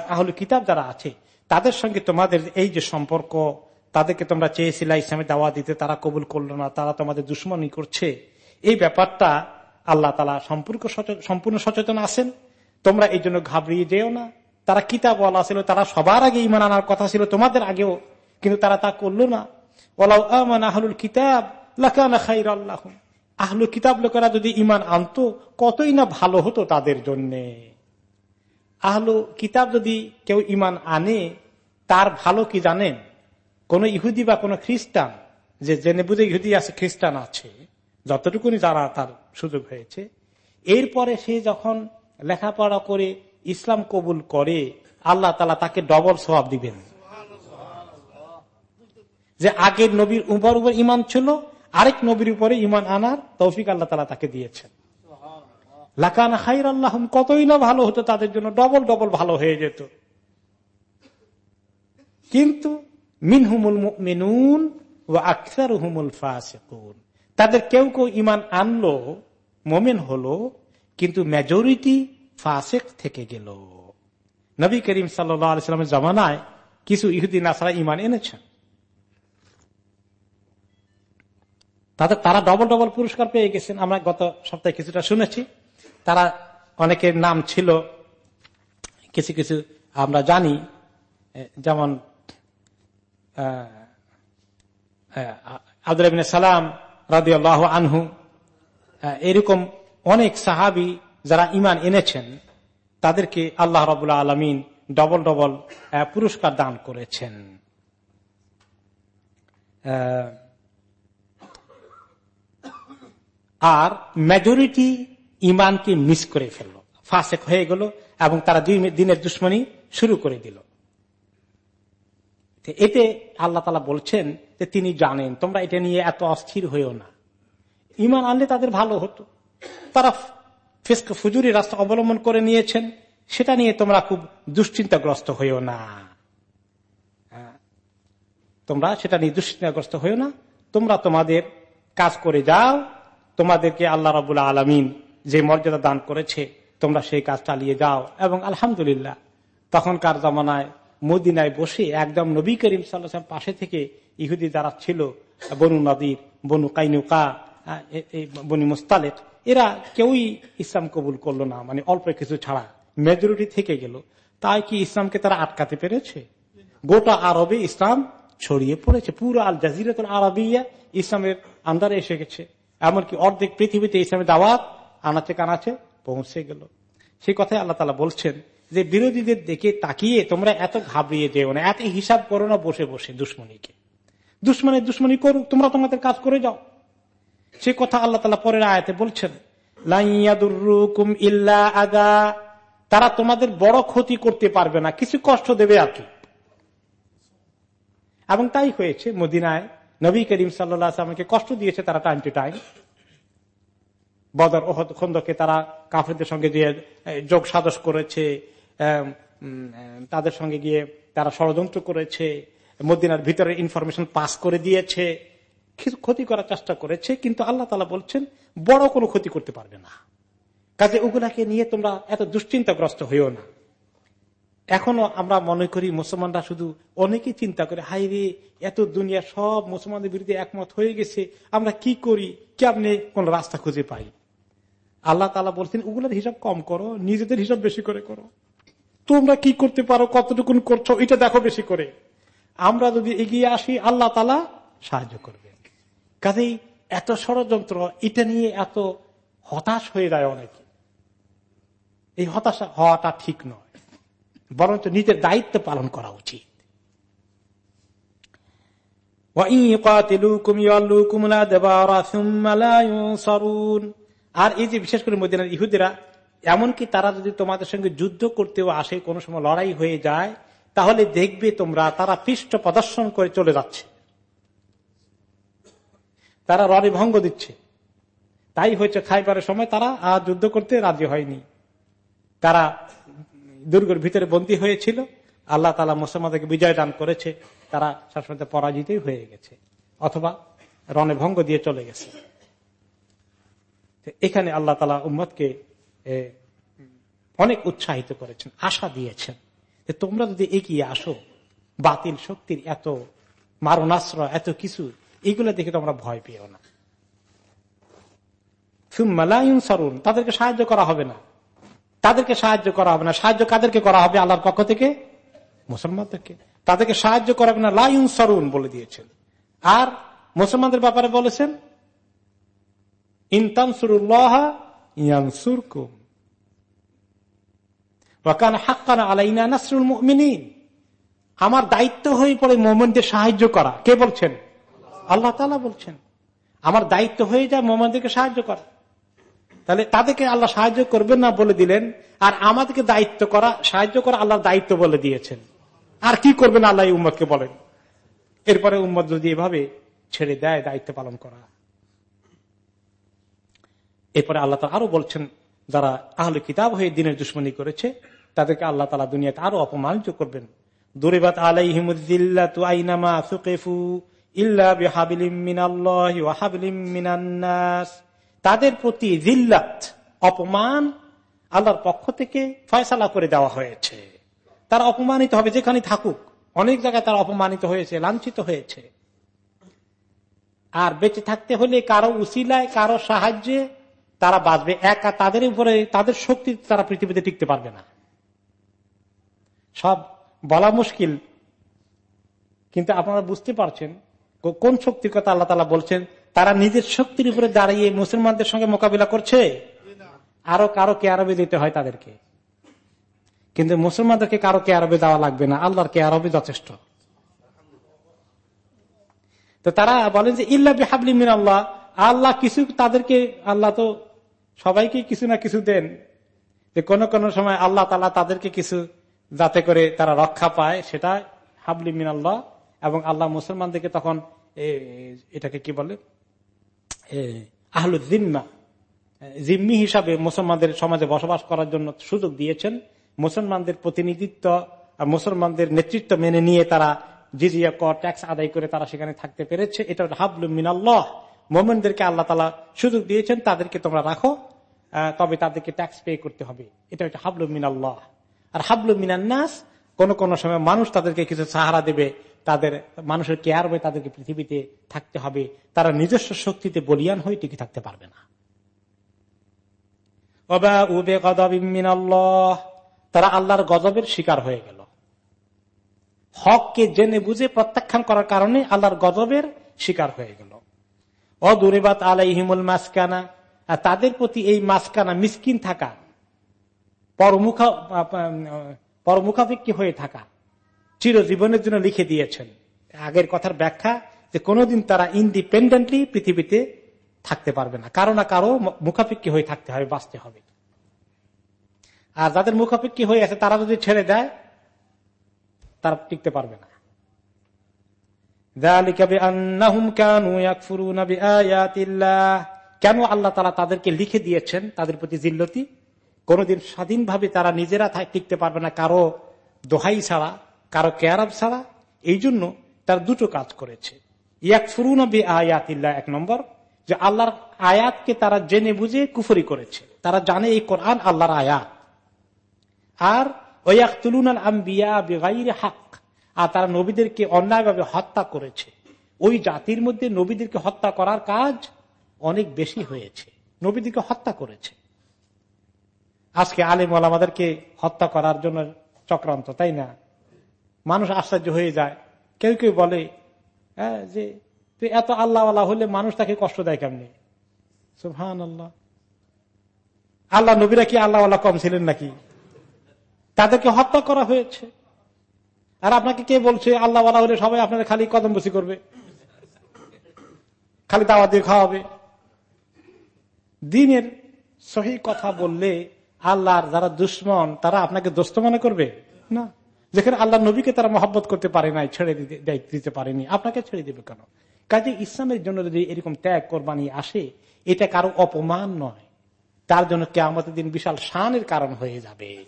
S1: আহলে কিতাব যারা আছে, তাদের সঙ্গে তোমাদের এই যে সম্পর্ক তাদেরকে তোমরা চেয়েছিলে ইসলামে দাওয়া দিতে তারা কবুল করল না, তারা তোমাদের দুশ্মনী করছে। এই ব্যাপারটা আল্লাহ তালা সম্পর্ক সম্পূর্ণ সচেতন আছেন। তোমরা এই জন্য ঘাবড়িয়ে যেও না। তারা কিতাব ওয়ালা ছিল, তারা সবার আগে ইমান আনার কথা ছিল, তোমাদের আগেও, কিন্তু তারা তা করল না। ওলাউ আহলুল কিতাব আল্লাহ আহলু কিতাব লোকেরা যদি ইমান আনতো, কতই না ভালো হতো তাদের জন্য। আহলু কিতাব যদি কেউ ইমান আনে, তার ভালো কি জানেন? কোন ইহুদি বা কোন খ্রিস্টান, যে জেনে বুঝে ইহুদি আছে, খ্রিস্টান আছে, যতটুকুনি যারা তার সুযোগ হয়েছে, এরপরে সে যখন লেখাপড়া করে ইসলাম কবুল করে, আল্লাহ তালা তাকে ডবল সবাব দিবেন। যে আগের নবীর উপর উপর ইমান ছিল, আরেক নবীর উপরে ইমান আনার তৌফিক আল্লাহ তালা তাকে দিয়েছেন। লাকান হাইর আল্লাহ কতই না ভালো হতো তাদের জন্য, ডবল ডবল ভালো হয়ে যেত। কিন্তু মিনহুমুল মিনুন ও আখতার হুমুল ফাসেকুন। তাদের কেউ কেউ ইমান আনলো, মোমেন হলো, কিন্তু মেজরিটি ফাসেক থেকে গেল। নবী করিম সাল্লামের জমানায় কিছু ইহুদিন আসারা ইমান এনেছেন। তাদের তারা ডবল ডবল পুরস্কার পেয়ে গেছেন। আমরা গত সপ্তাহে কিছুটা শুনেছি। তারা অনেকের নাম ছিল, কিছু কিছু আমরা জানি যেমন আব্দুল সালাম রাদি আল্লাহ আনহু এরকম অনেক সাহাবি যারা ইমান এনেছেন, তাদেরকে আল্লাহ রবুল্লা আলমিন ডবল ডবল পুরস্কার দান করেছেন। আর মেজরিটি ইমানকে মিস করে ফেলল। ফাঁসেক হয়ে গেল এবং তারা দুই দিনের দুশ্মনী শুরু করে দিল। এতে আল্লাহ তালা বলছেন যে তিনি জানেন, তোমরা এটা নিয়ে এত অস্থির হইও না। ইমান আনলে তাদের ভালো হতো। তারা ফুজুরি রাস্তা অবলম্বন করে নিয়েছেন, সেটা নিয়ে তোমরা খুব দুশ্চিন্তাগ্রস্ত হইও না। হ্যাঁ। তোমরা সেটা নিয়ে দুশ্চিন্তাগ্রস্ত হইও না। তোমরা তোমাদের কাজ করে যাও, তোমাদেরকে আল্লাহ রবুল্লা আলমিন যে মর্যাদা দান করেছে, তোমরা সেই কাজ চালিয়ে যাও। এবং আলহামদুলিল্লাহ, তখনকার জমানায় মদিনায় বসে একদম নবী করিম সাল্লাম পাশে থেকে ইহুদি যারা ছিল, বনু নদীর, বনু কাইনুকা বনি মুস্তালেক, এরা কেউই ইসলাম কবুল করল না মানে অল্প কিছু ছাড়া। মেজরিটি থেকে গেল। তাই কি ইসলামকে তারা আটকাতে পেরেছে? গোটা আরবে ইসলাম ছড়িয়ে পড়েছে। পুরো আল জাজিরাতুল আরবিয়া ইসলামের আন্দারে এসে গেছে। এমনকি অর্ধেক পৃথিবীতে ইসলামের দাওয়াত আনাচে কানাচে পৌঁছে গেল। সেই কথাই আল্লাহ তালা বলছেন যে বিরোধীদের দেখে তাকিয়ে তোমরা এত ঘাবড়িয়ে যেও না, এত হিসাব করো না বসে বসে দুশ্মনীকে। দুশ্মনের দুশ্মনী করুক, তোমরা তোমাদের কাজ করে যাও। সে কথা আল্লাহ তালা পরের আয়াতে বলছেন ইল্লা আগা তারা তোমাদের বড় ক্ষতি করতে পারবে না, কিছু কষ্ট দেবে আর কি। এবং তাই হয়েছে, মদিনায় নবী করিম সাল্লামকে কষ্ট দিয়েছে তারা টাইম টু টাইম বদর খন্দকে তারা কাফেরদের সঙ্গে যোগ সাদস করেছে তাদের সঙ্গে গিয়ে তারা ষড়যন্ত্র করেছে, মদিনার ভিতরে ইনফরমেশন পাস করে দিয়েছে ক্ষতি করার চেষ্টা করেছে, কিন্তু আল্লাহ তালা বলছেন, বড় কোনো ক্ষতি করতে পারবে না। কাজে ওগুলাকে নিয়ে তোমরা এত দুশ্চিন্তাগ্রস্ত হইও না। এখনও আমরা মনে করি মুসলমানরা শুধু অনেকেই চিন্তা করে হাই রে, এত দুনিয়া সব মুসলমানদের বিরুদ্ধে একমত হয়ে গেছে, আমরা কি করি কেমনে কোন রাস্তা খুঁজে পাই। আল্লাহ তালা বলছেন, ওগুলোর হিসাব কম করো, নিজেদের হিসাব বেশি করে করো। তোমরা কি করতে পারো, কতটুকুন করছ, এটা দেখো বেশি করে। আমরা যদি এগিয়ে আসি, আল্লাহ তালা সাহায্য করবে কাজেই এত ষড়যন্ত্র, এটা নিয়ে এত হতাশ হয়ে যায় অনেকে। এই হতাশা হওয়াটা ঠিক নয়, বরঞ্চ নিজের দায়িত্ব পালন করা উচিত। আর এই যে বিশেষ করে মদিনার ইহুদিরা এমনকি তারা যদি তোমাদের সঙ্গে যুদ্ধ করতেও আসে, কোনো সময় লড়াই হয়ে যায়, তাহলে দেখবে তোমরা তারা পৃষ্ঠ প্রদর্শন করে চলে যাচ্ছে। তারা রণে ভঙ্গ দিচ্ছে। তাই হয়েছে, খাইবারের সময় তারা আর যুদ্ধ করতে রাজি হয়নি। তারা দুর্গের ভিতরে বন্দী হয়েছিল। আল্লাহ তালা মুসলমানদেরকে বিজয় দান করেছে। তারা সবসময় পরাজিতই হয়ে গেছে। অথবা রণে ভঙ্গ দিয়ে চলে গেছে। এখানে আল্লাহ তালা উম্মদকে অনেক উৎসাহিত করেছেন, আশা দিয়েছেন যে তোমরা যদি এগিয়ে আসো, বাতিল শক্তির এত মারণাস্ত্র, এত কিছু, এগুলো দেখে তোমরা ভয় পেও না। সরুন তাদেরকে সাহায্য করা হবে না। তাদেরকে সাহায্য করা হবে না। সাহায্য কাদেরকে করা হবে? আল্লাহর পক্ষ থেকে? মুসলমানদেরকে। তাদেরকে সাহায্য করা হবে না। লাইন সরুন বলে দিয়েছেন। আর মুসলমানদের ব্যাপারে বলেছেন ইনতানসুরুল্লাহ আমার দায়িত্ব হয়ে পড়ে মোমেনদের সাহায্য করা। কে বলছেন? আল্লাহ তালা বলছেন। আমার দায়িত্ব হয়ে যায় মোমেনদেরকে সাহায্য করা। তাহলে তাদেরকে আল্লাহ সাহায্য করবেন না বলে দিলেন, আর আমাদেরকে দায়িত্ব করা, সাহায্য করা আল্লাহর দায়িত্ব বলে দিয়েছেন। আর কি করবেন আল্লাহ উম্মদকে বলেন। এরপরে উম্মদ যদি এভাবে ছেড়ে দেয়, দায়িত্ব পালন করা। এরপরে আল্লাহ তালা আরও বলছেন, যারা আহলে কিতাব হয়ে দিনের দুশ্মনী করেছে, তাদেরকে আল্লাহ তালা দুনিয়াতে আরও অপমানিত করবেন। তাদের প্রতি অপমান আল্লাহর পক্ষ থেকে ফয়সালা করে দেওয়া হয়েছে। তারা অপমানিত হবে যেখানে থাকুক। অনেক জায়গায় তারা অপমানিত হয়েছে, লাঞ্ছিত হয়েছে। আর বেঁচে থাকতে হলে কারও উসিলায়, কারও সাহায্যে তারা বাঁচবে একা তাদের উপরে, তাদের শক্তি তারা পৃথিবীতে টিকতে পারবে না। সব বলা মুশকিল। কিন্তু আপনারা বুঝতে পারছেন কোন শক্তির কথা আল্লাহ তালা বলছেন? তারা নিজের শক্তির উপরে দাঁড়িয়ে মুসলমানদের সঙ্গে মোকাবিলা করছে? আরও কারও কে আরবে দিতে হয় তাদেরকে। কিন্তু মুসলমানদেরকে কারও কে আরবে দেওয়া লাগবে না। আল্লাহর কে আরবে যথেষ্ট। তো তারা বলেন যে, ইল্লা বিহাবলি মিন আল্লাহ আল্লাহ কিছু তাদেরকে, আল্লাহ তো সবাইকে কিছু না কিছু দেন। যে কোন কোন সময় আল্লাহ তালা তাদেরকে কিছু যাতে করে তারা রক্ষা পায়, সেটা হাবলি মিন আল্লাহ এবং আল্লাহ মুসলমানদেরকে তখন এটাকে কি বলে? আহলুদ জিম্মা, জিম্মি হিসাবে মুসলমানদের সমাজে বসবাস করার জন্য সুযোগ দিয়েছেন। মুসলমানদের প্রতিনিধিত্ব আর মুসলমানদের নেতৃত্ব মেনে নিয়ে তারা জিজিয়া কর, ট্যাক্স আদায় করে তারা সেখানে থাকতে পেরেছে। এটা হাবলু মিনাল্লাহ। মোমেনদেরকে আল্লাহ তালা সুযোগ দিয়েছেন, তাদেরকে তোমরা রাখো। তবে তাদেরকে ট্যাক্স পে করতে হবে। এটা হচ্ছে হাবলু মিনাল্লাহ। আর হাবলু মিনান্নাস, কোন কোন সময় মানুষ তাদেরকে কিছু সাহারা দেবে, তাদের মানুষের কেয়ার হয়ে তাদেরকে পৃথিবীতে থাকতে হবে। তারা নিজস্ব শক্তিতে বলিয়ান হয়ে টিকে থাকতে পারবে না। তারা আল্লাহর গজবের শিকার হয়ে গেল। হককে জেনে বুঝে প্রত্যাখ্যান করার কারণে আল্লাহর গজবের শিকার হয়ে গেল। অদুরেবাত আলাইহিমুল মাসকানা। আর তাদের প্রতি এই মাসকানা মিসকিন থাকা, পরমুখা, পরমুখাপেক্ষী হয়ে থাকা, চিরজীবনের জন্য লিখে দিয়েছেন। আগের কথার ব্যাখ্যা যে কোনোদিন তারা ইন্ডিপেন্ডেন্টলি পৃথিবীতে থাকতে পারবে না। কারও না কারও মুখাপেক্ষী হয়ে থাকতে হবে, বাঁচতে হবে। আর যাদের মুখাপেক্ষী হয়ে আছে, তারা যদি ছেড়ে দেয়, তারা টিকতে পারবে না। কেন আল্লাহ তারা তাদেরকে লিখে দিয়েছেন? তাদের প্রতি জিল্লতি? কোনদিন স্বাধীনভাবে তারা নিজেরা টিকতে পারবে না কারও দোহাই ছাড়া, কারও কেয়ারাব ছাড়া। এই জন্য তার দুটো কাজ করেছে। ইয়াক ফুরুন আয়াতিল্লাহ এক নম্বর, যে আল্লাহর আয়াতকে তারা জেনে বুঝে কুফরি করেছে। তারা জানে এই কোরআন আল্লাহর আয়াত। আর ওয়াক তুলুন আল আম্বিয়া হাক আর তারা নবীদেরকে অন্যায়ভাবে হত্যা করেছে। ওই জাতির মধ্যে নবীদেরকে হত্যা করার কাজ অনেক বেশি হয়েছে। নবীদেরকে হত্যা করেছে। আজকে আলিম আমাদেরকে হত্যা করার জন্য চক্রান্ত তাই না? মানুষ আশ্চর্য হয়ে যায়। কেউ কেউ বলে হ্যাঁ, যে তুই এত আল্লাহ আল্লাহ হলে মানুষ তাকে কষ্ট দেয় কেমনি? সুহান আল্লাহ আল্লাহ নবীরা কি আল্লাহ আল্লাহ কম ছিলেন নাকি? তাদেরকে হত্যা করা হয়েছে। আর আপনাকে কে বলছে, আল্লাহ বলা হলে সবাই আপনাদের খালি কদম বসি করবে। খালি দাওয়া দিয়ে খাওয়াবে। দিনের সহি কথা বললে আল্লাহর যারা দুশ্মন, তারা আপনাকে দোস্ত মনে করবে? না। যেখানে আল্লাহ নবীকে তারা মহব্বত করতে পারে নাই, ছেড়ে দিতে পারেনি, আপনাকে ছেড়ে দিবে কেন? কাজে ইসলামের জন্য যদি এরকম ত্যাগ, কোরবানি আসে, এটা কারও অপমান নয়। তার জন্য কে আমাদের দিন বিশাল শানের কারণ হয়ে যাবে।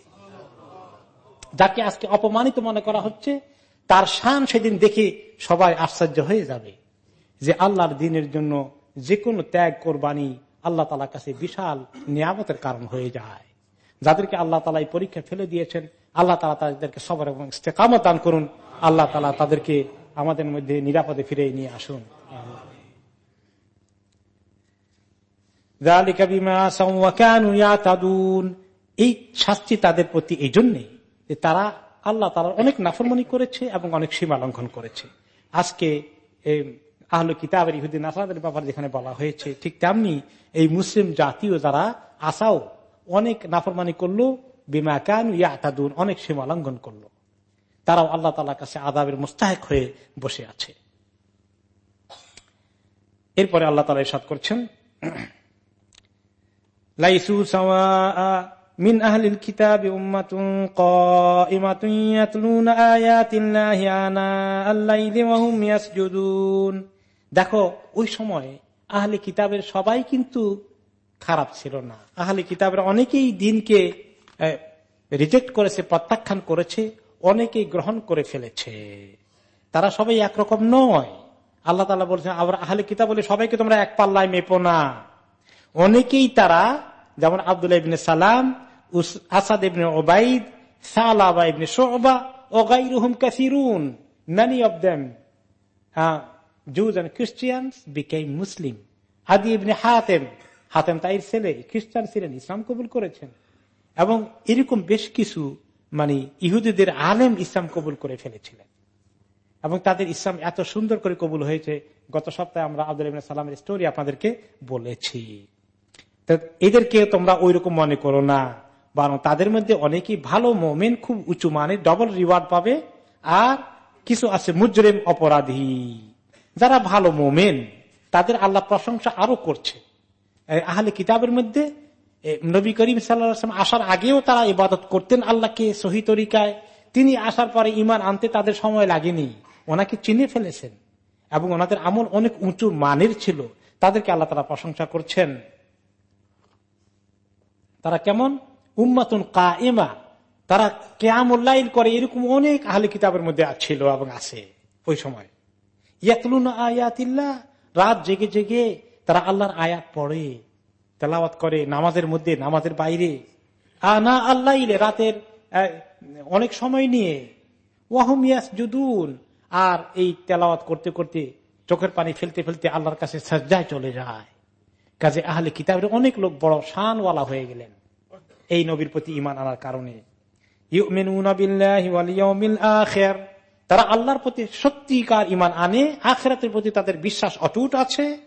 S1: যাকে আজকে অপমানিত মনে করা হচ্ছে তার শান সেদিন দেখে সবাই আশ্চর্য হয়ে যাবে যে আল্লাহর দিনের জন্য যে কোনো ত্যাগ কোরবানি আল্লাহ তালার কাছে বিশাল নিয়ামতের কারণ হয়ে যায়। যাদেরকে আল্লাহ তালা এই পরীক্ষা ফেলে দিয়েছেন আল্লাহ তালা তাদেরকে সবার এবং ইস্তেকামত দান করুন। আল্লাহ তালা তাদেরকে আমাদের মধ্যে নিরাপদে ফিরে নিয়ে আসুন। এই শাস্তি তাদের প্রতি এই জন্যে তারা আল্লাহ তালা অনেক নাফরমনি করেছে এবং অনেক সীমা লঙ্ঘন করেছে। আজকে আহলু কিতাবের ইহুদিন আসাদের ব্যাপারে যেখানে বলা হয়েছে, ঠিক তেমনি এই মুসলিম জাতীয় যারা আসাও অনেক নাফরমানি করল, বিমা কান ইয়াতাদুন, অনেক সীমা লঙ্ঘন করল। তারাও আল্লাহ তালার কাছে আদাবের মুস্তাহেক হয়ে বসে আছে। এরপরে আল্লাহ তালা ইসাদ করছেন, লাইসু মিন আহলিল কিতাবি উম্মাতুন কাইমাতুন ইয়াতলুনা আয়াতিল্লাহি আনা আল-লাইলি ওয়া হুম ইয়াসজুদুন দেখো, ওই সময় আহলে কিতাবের সবাই কিন্তু খারাপ ছিল না। আহলে কিতাবের অনেকেই দিনকে রিজেক্ট করেছে, প্রত্যাখ্যান করেছে, অনেকেই গ্রহণ করে ফেলেছে। তারা সবাই একরকম নয়। আল্লাহ তালা বলছেন আবার আহলে কিতাব বলে, সবাইকে তোমরা এক পাল্লায় মেপো না। অনেকেই তারা, যেমন আবদুল্লাহ সালাম আসাদ ইবনে ওবাইদ সালাবা ইবিন শোবা ও গাইরুহুম কাসিরুন many of them Jews and Christians became Muslim আদি ইবনে হাতেম হাতেম তাই ছেলে, খ্রিস্টান ছিলেন, ইসলাম কবুল করেছেন। এবং এরকম বেশ কিছু মানে ইহুদিদের আলেম ইসলাম কবুল করে ফেলেছিলেন। এবং তাদের ইসলাম এত সুন্দর করে কবুল হয়েছে, গত সপ্তাহে আমরা আব্দুল ইবিন সালামের স্টোরি আপনাদেরকে বলেছি। এদেরকে তোমরা ওই রকম মনে করো না। বরং তাদের মধ্যে অনেকেই ভালো মোমেন, খুব উঁচু মানে ডবল রিওয়ার্ড পাবে। আর কিছু আছে মুজরেম অপরাধী। যারা ভালো মোমেন, তাদের আল্লাহ প্রশংসা আরও করছে। আহলে কিতাবের মধ্যে নবী করিম সাল্লাম আসার আগেও তারা ইবাদত করতেন আল্লাহকে সহি তরিকায়। তিনি আসার পরে ইমান আনতে তাদের সময় লাগেনি। ওনাকে চিনে ফেলেছেন। এবং ওনাদের আমল অনেক উঁচু মানের ছিল। তাদেরকে আল্লাহ তারা প্রশংসা করছেন। তারা কেমন? উম্মাতুন কা তারা কেয়ামুল্লাইল করে, এরকম অনেক আহলে কিতাবের মধ্যে ছিল এবং আছে ওই সময়। ইয়াতলুন আয়াতিল্লা রাত জেগে জেগে তারা আল্লাহর আয়াত পড়ে, তেলাওয়াত করে নামাজের মধ্যে, নামাজের বাইরে। আনা আল্লাহ রাতের অনেক সময় নিয়ে। ওয়াহমিয়াস জুদুন আর এই তেলাওয়াত করতে করতে চোখের পানি ফেলতে ফেলতে আল্লাহর কাছে সাজ্জায় চলে যায়। কাজে আহলে কিতাবের অনেক লোক বড় শানওয়ালা হয়ে গেলেন। এই নবীর প্রতি ইমান আনার কারণে। তারা আল্লাহর প্রতি সত্যিকার ইমান আনে, আখেরাতের প্রতি তাদের বিশ্বাস অটুট আছে।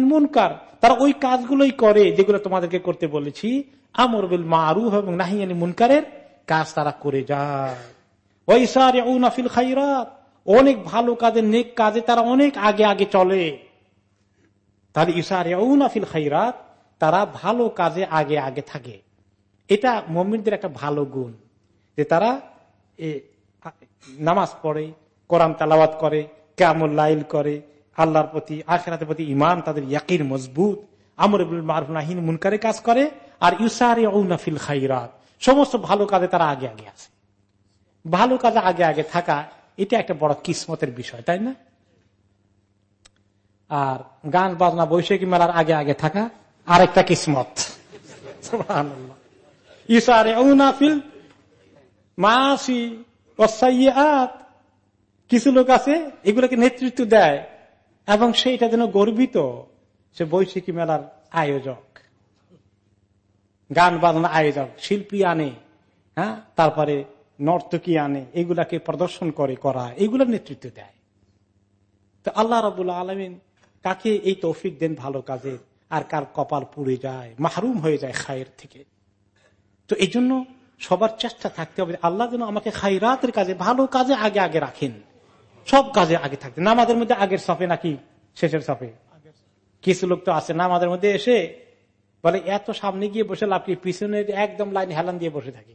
S1: মুনকার। তারা ওই কাজগুলোই করে যেগুলো তোমাদেরকে করতে বলেছি। আমর বিল মারুফ এবং নাহি আলী মুনকারের কাজ তারা করে যায়। খাইরাত। অনেক ভালো কাজে, নেক কাজে তারা অনেক আগে আগে চলে। তাহলে ইসারিল খাইরাত তারা ভালো কাজে আগে আগে থাকে। এটা মমিনদের একটা ভালো গুণ, যে তারা নামাজ পড়ে, কোরআন তালাবাত করে কেমন লাইল করে, আল্লাহর প্রতি, আখেরাতের প্রতি ইমান তাদের ইয়াকির মজবুত। আমর মারফুনাহিন মুনকারে কাজ করে, আর ইউসারে ফিল খাইরাত সমস্ত ভালো কাজে তারা আগে আগে আছে। ভালো কাজে আগে আগে থাকা, এটা একটা বড় কিসমতের বিষয়, তাই না? আর গান বাজনা বৈশাখী মেলার আগে আগে থাকা আরেকটা কিসমত। কিছু লোক আছে, এগুলোকে নেতৃত্ব দেয় এবং সেইটা যেন গর্বিত সে বৈশাখী মেলার আয়োজক। গান বাজনা আয়োজক, শিল্পী আনে হ্যাঁ তারপরে নর্তকী আনে, এগুলাকে প্রদর্শন করে, করা এগুলোর নেতৃত্ব দেয়। তো আল্লাহ রবুল্লা আলমিন কাকে এই তৌফিক দেন ভালো কাজে আর কার কপাল পুড়ে যায়, মাহরুম হয়ে যায় খায়ের থেকে। তো এই জন্য সবার চেষ্টা থাকতে হবে আল্লাহ যেন আমাকে খাইরাতের কাজে, ভালো কাজে আগে আগে রাখেন। সব কাজে আগে থাকতে। নামাজের মধ্যে আগের সফে নাকি শেষের সফে? কিছু লোক তো আছে, নামাজের মধ্যে এসে বলে, এত সামনে গিয়ে বসে লাভ কি? পিছনে একদম লাইন হেলান দিয়ে বসে থাকি।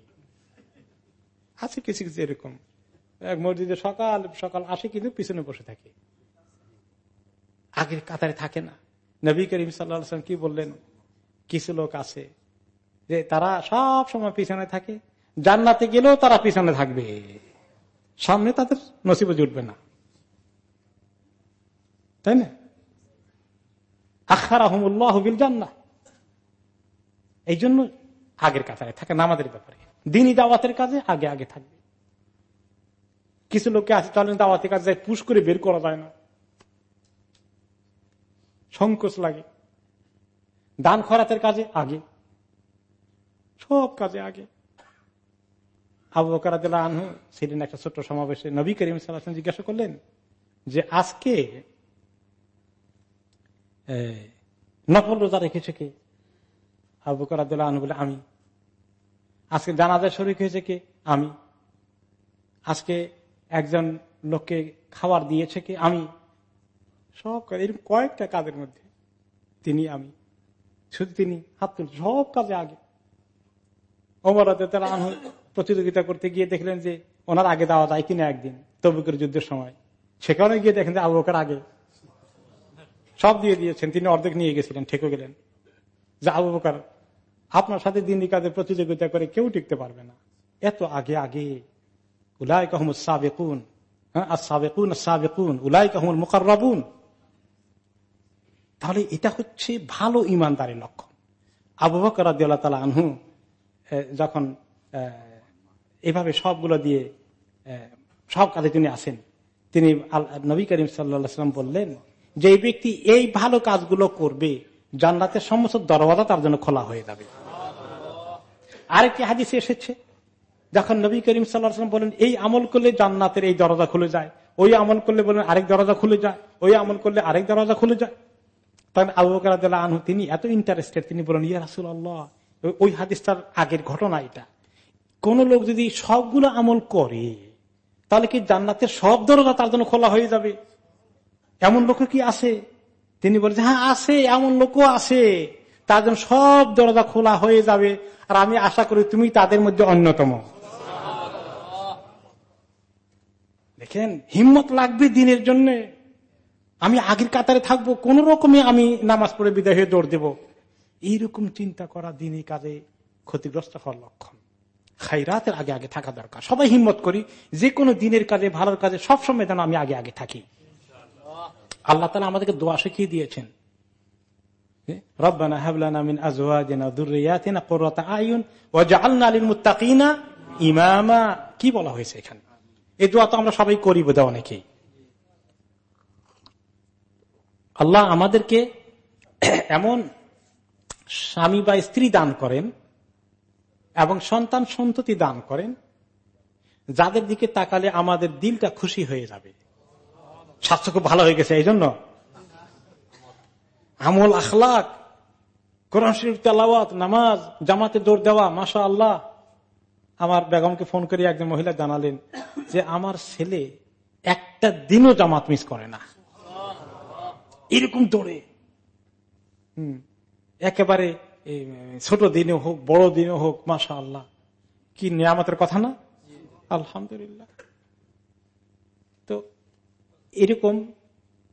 S1: আছে কিছু কিছু এরকম। এক মসজিদে সকাল সকাল আসে কিন্তু পিছনে বসে থাকে। আগের কাতারে থাকে না। নবী করিম সাল্লাম কি বললেন? কিছু লোক আছে যে তারা সব সময় পিছনে থাকে। জান্নাতে গেলেও তারা পিছনে থাকবে। সামনে তাদের নসিবে জুটবে না। তাই না? আখার আহমুল্লাহ জান্না এই জন্য আগের কাতারে থাকে নামাদের ব্যাপারে। দিনই দাওয়াতের কাজে আগে আগে থাকবে। কিছু লোককে আছে চলেন দাওয়াতের কাজে পুশ করে বের করা যায় না। সংকোচ লাগে। দান খরাতের কাজে আগে। সব কাজে আগে। আবু বকর আনহু সেদিন একটা ছোট্ট সমাবেশে নবী করিম সাল্লাহ জিজ্ঞাসা করলেন যে আজকে নকল রোজা রেখেছে কে? আবু বকর আনহু বলে, আমি। আজকে জানাজা শরিক হয়েছে কে? আমি। আজকে একজন লোককে খাবার দিয়েছে কে? আমি। সব কাজ এরকম কয়েকটা কাজের মধ্যে তিনি আমি। শুধু তিনি হাত সব কাজে আগে। ওমরাতে তারা প্রতিযোগিতা করতে গিয়ে দেখলেন যে ওনার আগে দেওয়া যায় কিনা একদিন তবুকের যুদ্ধের সময়। সেখানে গিয়ে দেখেন যে আবু বকর আগে। সব দিয়ে দিয়েছেন, তিনি অর্ধেক নিয়ে গেছিলেন, ঠেকে গেলেন। যে আবু বকর, আপনার সাথে দিন কাজে প্রতিযোগিতা করে কেউ টিকতে পারবে না। এত আগে আগে। উলাই কাহমুদ সাবেকুন। হ্যাঁ সাবেকুন সাবেকুন উলাই কাহমুল মুকাররাবুন। তাহলে এটা হচ্ছে ভালো ইমানদারের লক্ষণ। আবু বকর তালা আনহু যখন এভাবে সবগুলো দিয়ে সব কাজে তিনি আসেন, তিনি নবী করিম সাল্লাম বললেন, যে ব্যক্তি এই ভালো কাজগুলো করবে, জান্নাতের সমস্ত দরওয়াজা তার জন্য খোলা হয়ে যাবে। আরেকটি হাদিস এসেছে, যখন নবী করিম সাল্লাম বলেন, এই আমল করলে জান্নাতের এই দরজা খুলে যায়, ওই আমল করলে বলেন আরেক দরজা খুলে যায়, ওই আমল করলে আরেক দরজা খুলে যায়। তখন আবু বকর আনহু তিনি এত ইন্টারেস্টেড তিনি বলেন ইয়া রাসুল আল্লাহ ওই হাদিসটার আগের ঘটনা এটা। কোন লোক যদি সবগুলো আমল করে, তাহলে কি জান্নাতের সব দরজা তার জন্য খোলা হয়ে যাবে? এমন লোক কি আছে? তিনি বলেছেন হ্যাঁ আছে, এমন লোকও আছে। তার জন্য সব দরজা খোলা হয়ে যাবে। আর আমি আশা করি তুমি তাদের মধ্যে অন্যতম। দেখেন, হিম্মত লাগবে দিনের জন্য। আমি আগের কাতারে থাকব কোন রকমে আমি নামাজ পড়ে বিদায় হয়ে দৌড় দেব। এইরকম চিন্তা করা দিনই কাজে ক্ষতিগ্রস্ত হওয়ার লক্ষণ। খাইরাতের আগে আগে থাকা দরকার। সবাই হিম্মত করি যে কোনো দিনের কাজে ভালোর কাজে সবসময় যেন আমি আগে আগে থাকি। আল্লাহ তালা আমাদেরকে দোয়া শিখিয়ে দিয়েছেন। রব্বানা হাবলানা মিন আজওয়াজিনা দুররিয়াতিনা কুররাতা আয়ুন লিল মুত্তাকিনা ইমামা। কি বলা হয়েছে এখানে? এই দোয়া তো আমরা সবাই করি বোধহয় অনেকেই। আল্লাহ আমাদেরকে এমন স্বামী বা স্ত্রী দান করেন এবং সন্তান সন্ততি দান করেন, যাদের দিকে তাকালে আমাদের দিলটা খুশি হয়ে যাবে। স্বাস্থ্য খুব ভালো হয়ে গেছে এই জন্য। আমল আখলাক, কোরআন শরীফ তেলাওয়াত, নামাজ, জামাতে দৌড় দেওয়া মাসা আল্লাহ আমার বেগমকে ফোন করে একজন মহিলা জানালেন যে, আমার ছেলে একটা দিনও জামাত মিস করে না। এরকম দৌড়ে। হম। একেবারে ছোট দিনে হোক, বড় দিনে হোক মাসা আল্লাহ কি নিয়ামতের কথা না? আলহামদুলিল্লাহ। তো এরকম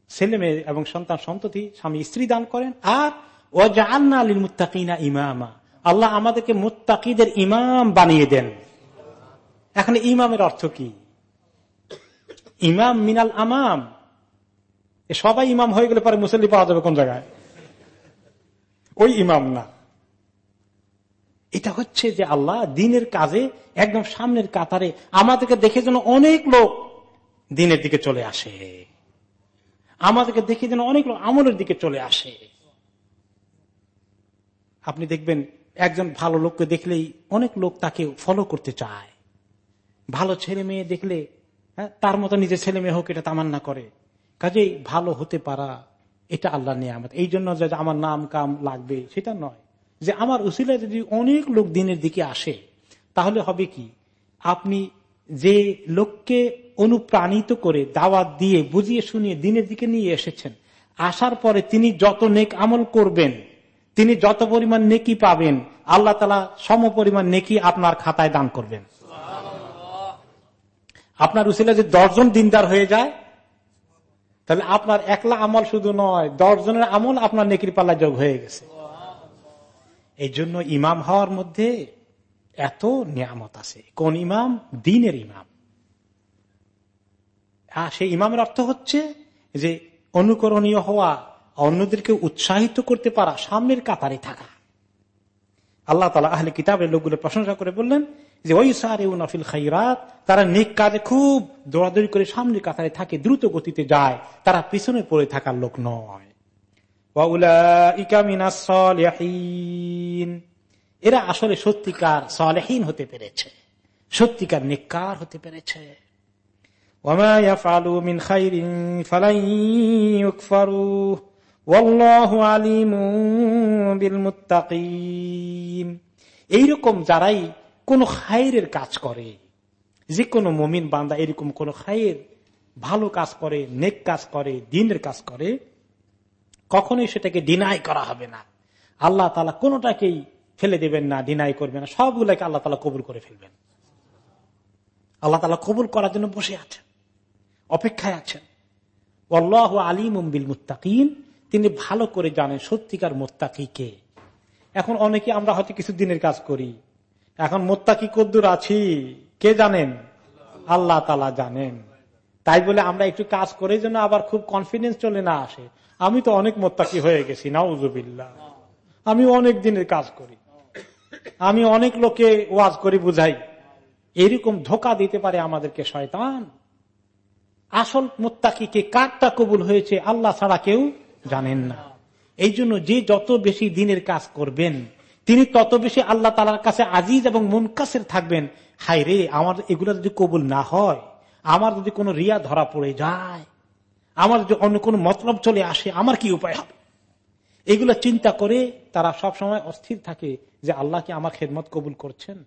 S1: ছেলে মেয়ে এবং সন্তান সন্ততি স্বামী স্ত্রী দান করেন, আর ও জান্না আলীল মুত্তাকিনা ইমামা। আল্লাহ আমাদেরকে মুত্তাকিদের ইমাম বানিয়ে দেন। এখন ইমামের অর্থ কি? ইমাম মিনাল আমাম। সবাই ইমাম হয়ে গেলে পরে মুসল্লি পাওয়া যাবে কোন জায়গায়? ওই ইমাম না। এটা হচ্ছে যে আল্লাহ দিনের কাজে একদম সামনের কাতারে আমাদেরকে দেখে যেন অনেক লোক দিনের দিকে চলে আসে। আমাদেরকে দেখে যেন অনেক লোক আমলের দিকে চলে আসে। আপনি দেখবেন একজন ভালো লোককে দেখলেই অনেক লোক তাকে ফলো করতে চায়। ভালো ছেলে মেয়ে দেখলে হ্যাঁ, তার মতো নিজের ছেলে মেয়ে হোক এটা তামান্না করে। কাজেই ভালো হতে পারা, এটা আল্লাহ নিয়ামত। এই জন্য যে আমার নাম কাম লাগবে, সেটা নয়। যে আমার উসিলা যদি অনেক লোক দিনের দিকে আসে, তাহলে হবে কি? আপনি যে লোককে অনুপ্রাণিত করে দাওয়াত দিয়ে, বুঝিয়ে শুনিয়ে দিনের দিকে নিয়ে এসেছেন, আসার পরে তিনি যত নেক আমল করবেন, তিনি যত পরিমাণ নেকি পাবেন, আল্লাহ তালা সম পরিমাণ নেকি আপনার খাতায় দান করবেন। আপনার উসিলা যদি দশজন দিনদার হয়ে যায় তাহলে আপনার একলা আমল শুধু নয় দশজনের আমল আপনার নেকির পাল্লা যোগ হয়ে গেছে। এই জন্য ইমাম হওয়ার মধ্যে এত নিয়ামত আছে। কোন ইমাম? দিনের ইমাম। আর সেই ইমামের অর্থ হচ্ছে যে অনুকরণীয় হওয়া, অন্যদেরকে উৎসাহিত করতে পারা, সামনের কাতারে থাকা। আল্লাহ তালা আহলে কিতাবের লোকগুলো প্রশংসা করে বললেন যে ওই সারে উনাফিল খাইরাত তারা নেক কাজে খুব দৌড়াদৌড়ি করে সামনে কাতারে থাকে, দ্রুত গতিতে যায়। তারা পিছনে পড়ে থাকার লোক নয়। এরা আসলে সত্যিকার সলেহীন হতে পেরেছে। সত্যিকার নিকার হতে পেরেছে। এইরকম যারাই কোন খায়ের কাজ করে। যে কোনো মমিন বান্দা এরকম কোন খায়ের ভালো কাজ করে, নেক কাজ করে, দিনের কাজ করে, কখনোই সেটাকে ডিনাই করা হবে না। আল্লাহ তালা কোনোটাকেই ফেলে দেবেন না ডিনাই করবেন না। সবগুলোকে আল্লাহ তালা কবুল করে ফেলবেন। আল্লাহ তালা কবুল করার জন্য বসে আছেন, অপেক্ষায় আছেন। আল্লাহ আলিম বিল মুত্তাকিন তিনি ভালো করে জানেন সত্যিকার মোত্তাকি কে এখন অনেকে আমরা হয়তো কিছু দিনের কাজ করি এখন মোত্তাকি কদ্দুর আছি, কে জানেন? আল্লাহ তালা জানেন। তাই বলে আমরা একটু কাজ করে যেন আবার খুব কনফিডেন্স চলে না আসে। আমি তো অনেক মোত্তাকি হয়ে গেছি না উজুবিল্লা আমি অনেক দিনের কাজ করি। আমি অনেক লোকে ওয়াজ করি বুঝাই। এরকম ধোকা দিতে পারে আমাদেরকে শয়তান। আসল মোত্তাকিকে কারটা কবুল হয়েছে আল্লাহ ছাড়া কেউ জানেন না। এই জন্য যে যত বেশি দিনের কাজ করবেন তিনি তত বেশি আল্লাহ তালার কাছে আজিজ এবং মুনকাসের থাকবেন। হাই রে, আমার এগুলো যদি কবুল না হয়, আমার যদি কোনো রিয়া ধরা পড়ে যায়, আমার যদি অন্য কোনো মতলব চলে আসে, আমার কি উপায় হবে? এগুলো চিন্তা করে তারা সব সময় অস্থির থাকে যে আল্লাহ কি আমার খেদমত কবুল করছেন?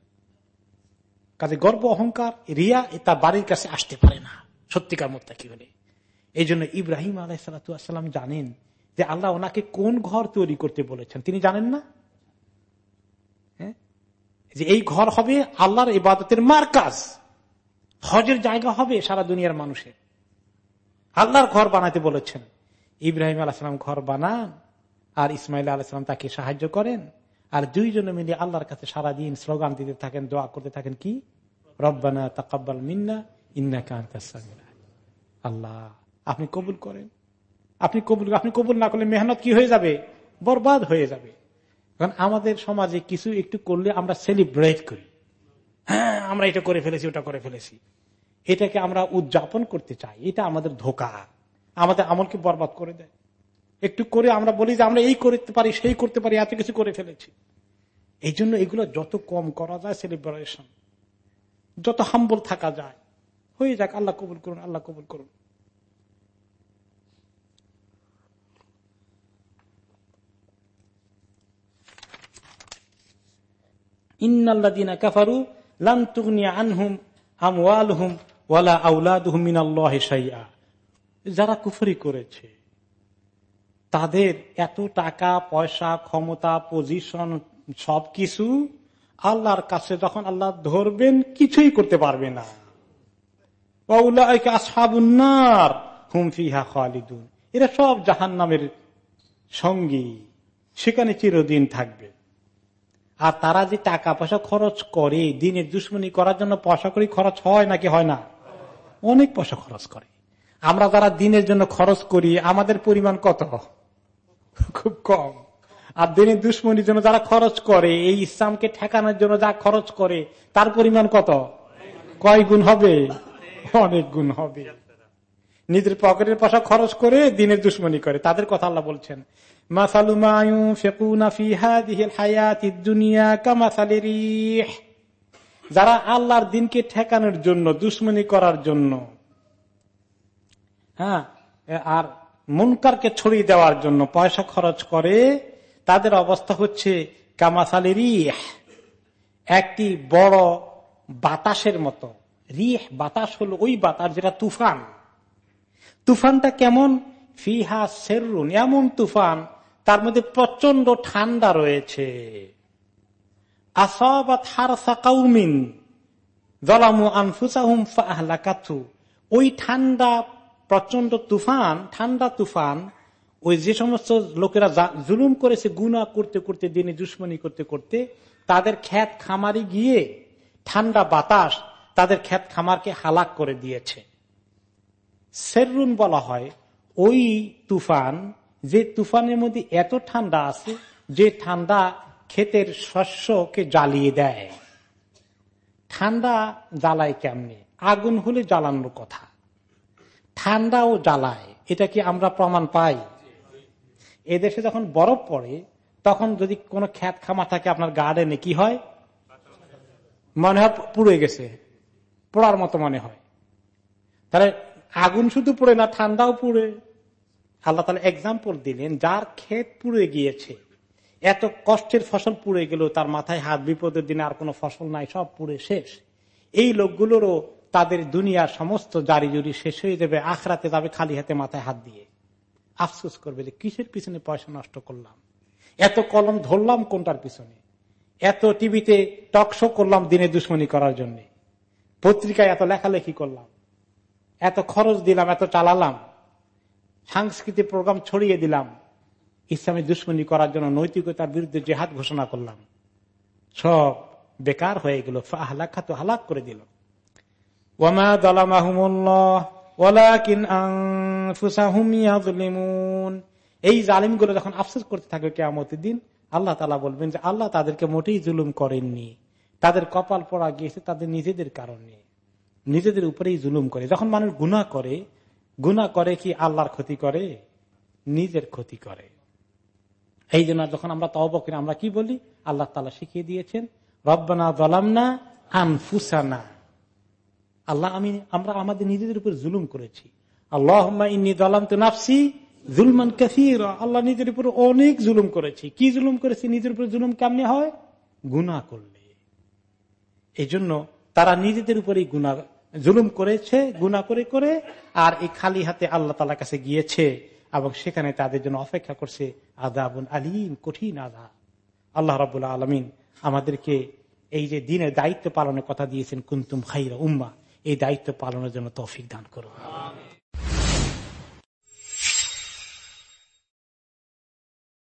S1: কাজে গর্ব, অহংকার, রিয়া তার বাড়ির কাছে আসতে পারে না। সত্যিকার মধ্যে কি হলে এই জন্য ইব্রাহিম আলাইসালাম জানেন যে আল্লাহ ওনাকে কোন ঘর তৈরি করতে বলেছেন। তিনি জানেন না? যে এই ঘর হবে আল্লাহর ইবাদতের মার কাজ হজের জায়গা হবে সারা দুনিয়ার মানুষের। আল্লাহর ঘর বানাতে বলেছেন। ইব্রাহিম আলাহাম ঘর বানান, আর ইসমাইল আলাহাম তাকে সাহায্য করেন, আর দুইজনে মিলে আল্লাহর কাছে সারাদিন স্লোগান দিতে থাকেন, দোয়া করতে থাকেন কি? রব্বানা তাকাব্বাল মিন্না ইন্না আল্লাহ, আপনি কবুল করেন। আপনি কবুল আপনি কবুল না করলে মেহনত কি হয়ে যাবে? বরবাদ হয়ে যাবে। কারণ আমাদের সমাজে কিছু একটু করলে আমরা সেলিব্রেট করি। হ্যাঁ আমরা এটা করে ফেলেছি, ওটা করে ফেলেছি। এটাকে আমরা উদযাপন করতে চাই, এটা আমাদের ধোকা। আমাদের আমলকে বরবাদ করে দেয়। একটু করে আমরা বলি যে আমরা এই করতে পারি, সেই করতে পারি, এত কিছু করে ফেলেছি। এই জন্য এগুলো যত কম করা যায় সেলিব্রেশন যত হাম্বল থাকা যায়, হয়ে যাক, আল্লাহ কবুল করুন, আল্লাহ কবুল করুন। আনহুম ওয়ালা যারা কুফরি করেছে, তাদের এত টাকা, পয়সা, ক্ষমতা, পজিশন, সবকিছু আল্লাহর কাছে যখন আল্লাহ ধরবেন, কিছুই করতে পারবে না। এরা সব জাহান নামের সঙ্গী। সেখানে চিরদিন থাকবে। আর তারা যে টাকা পয়সা খরচ করে, দিনের দুশ্মনী করার জন্য পয়সা করি খরচ হয় নাকি হয় না? অনেক পয়সা খরচ করে। আমরা যারা দিনের জন্য খরচ করি, আমাদের পরিমাণ কত? খুব কম। আর দিনের দুশ্মনির জন্য যারা খরচ করে, এই ইসলামকে ঠেকানোর জন্য যা খরচ করে, তার পরিমাণ কত? কয় গুণ হবে? অনেক গুণ হবে। নিজের পকেটের পয়সা খরচ করে দিনের দুশ্মনী করে। তাদের কথা আল্লাহ বলছেন। যারা আল্লাহর দিনকে ঠেকানোর জন্য, দুশ্মনী করার জন্য হ্যাঁ আর মুনকারকে ছড়িয়ে দেওয়ার জন্য পয়সা খরচ করে, তাদের অবস্থা হচ্ছে কামাসালি রিহ, একটি বড় বাতাসের মতো। রিহ, বাতাস হলো ওই বাতাস যেটা তুফান। তুফানটা কেমন? ফিহা সেরুন এমন তুফান তার মধ্যে প্রচণ্ড ঠান্ডা রয়েছে। ওই ঠান্ডা প্রচণ্ড তুফান, ঠান্ডা তুফান, ওই যে সমস্ত লোকেরা জুলুম করেছে গুনা করতে করতে, দিনে দুশ্মনী করতে করতে, তাদের খ্যাত খামারি গিয়ে ঠান্ডা বাতাস তাদের খ্যাত খামারকে হালাক করে দিয়েছে। সেরুন বলা হয়, ওই তুফান যে তুফানের মধ্যে এত ঠান্ডা আছে, যে ঠান্ডা ক্ষেতের শস্যকে জ্বালিয়ে দেয়। ঠান্ডা জ্বালায় কেমনে? আগুন হলে জ্বালানোর কথা। ঠান্ডাও জ্বালায়, এটা কি আমরা প্রমাণ পাই? এদেশে যখন বরফ পড়ে, তখন যদি কোনো খ্যাত খামা থাকে আপনার গার্ডেনে, কি হয়? মনে হয় পুড়ে গেছে। পোড়ার মতো মনে হয়। তাহলে আগুন শুধু পুড়ে না, ঠান্ডাও পুড়ে। আল্লাহ তালা এক্সাম্পল দিলেন, যার ক্ষেত পুড়ে গিয়েছে, এত কষ্টের ফসল পুড়ে গেল, তার মাথায় হাত, বিপদের দিনে আর কোনো ফসল নাই, সব পুড়ে শেষ। এই লোকগুলোরও তাদের দুনিয়ার সমস্ত জারি জুরি শেষ হয়ে যাবে, আখরাতে যাবে খালি হাতে মাথায় হাত দিয়ে। আফসোস করবে যে কিসের পিছনে পয়সা নষ্ট করলাম? এত কলম ধরলাম কোনটার পিছনে? এত টিভিতে টকশো করলাম দিনে দুশ্মনী করার জন্য। পত্রিকায় এত লেখালেখি করলাম। এত খরচ দিলাম, এত চালালাম। সাংস্কৃতিক প্রোগ্রাম ছড়িয়ে দিলাম। ইসলামী দুশ্মনী করার জন্য নৈতিকতার বিরুদ্ধে জেহাদ ঘোষণা করলাম। সব বেকার হয়ে গেল হালাক তো হালাক করে দিল। ওয়ামা এই জালিমগুলো যখন আফসোস করতে থাকবে কেমতের দিন, আল্লাহ তালা বলবেন যে আল্লাহ তাদেরকে মোটেই জুলুম করেননি। তাদের কপাল পড়া গিয়েছে তাদের নিজেদের কারণে। নিজেদের উপরেই জুলুম করে। যখন মানুষ গুণা করে গুণা করে কি আল্লাহর ক্ষতি করে? নিজের ক্ষতি করে। এই জন্য যখন আমরা তহব করি, আমরা কি বলি? আল্লাহ তালা শিখিয়ে দিয়েছেন, রব্বানা জলামনা আনফুসানা। আল্লাহ, আমি, আমরা আমাদের নিজেদের উপর জুলুম করেছি। আল্লাহ ইন্নি দলাম তো নাফসি জুলমান কাসির। আল্লাহ নিজের উপর অনেক জুলুম করেছি। কি জুলুম করেছি? নিজের উপর জুলুম কেমনে হয়? গুণা করলে। এই জন্য তারা নিজেদের উপরেই গুণা জুলুম করেছে গুণা করে করে, আর এই খালি হাতে আল্লাহ তালা কাছে গিয়েছে এবং সেখানে তাদের জন্য অপেক্ষা করছে আদাবুল আলিম, কঠিন আদা আল্লাহ রাবুল্লাহ আলমিন আমাদেরকে এই যে দিনের দায়িত্ব পালনের কথা দিয়েছেন, কুন্তুম খাইরা উম্মা এই দায়িত্ব পালনের জন্য তৌফিক দান করুন।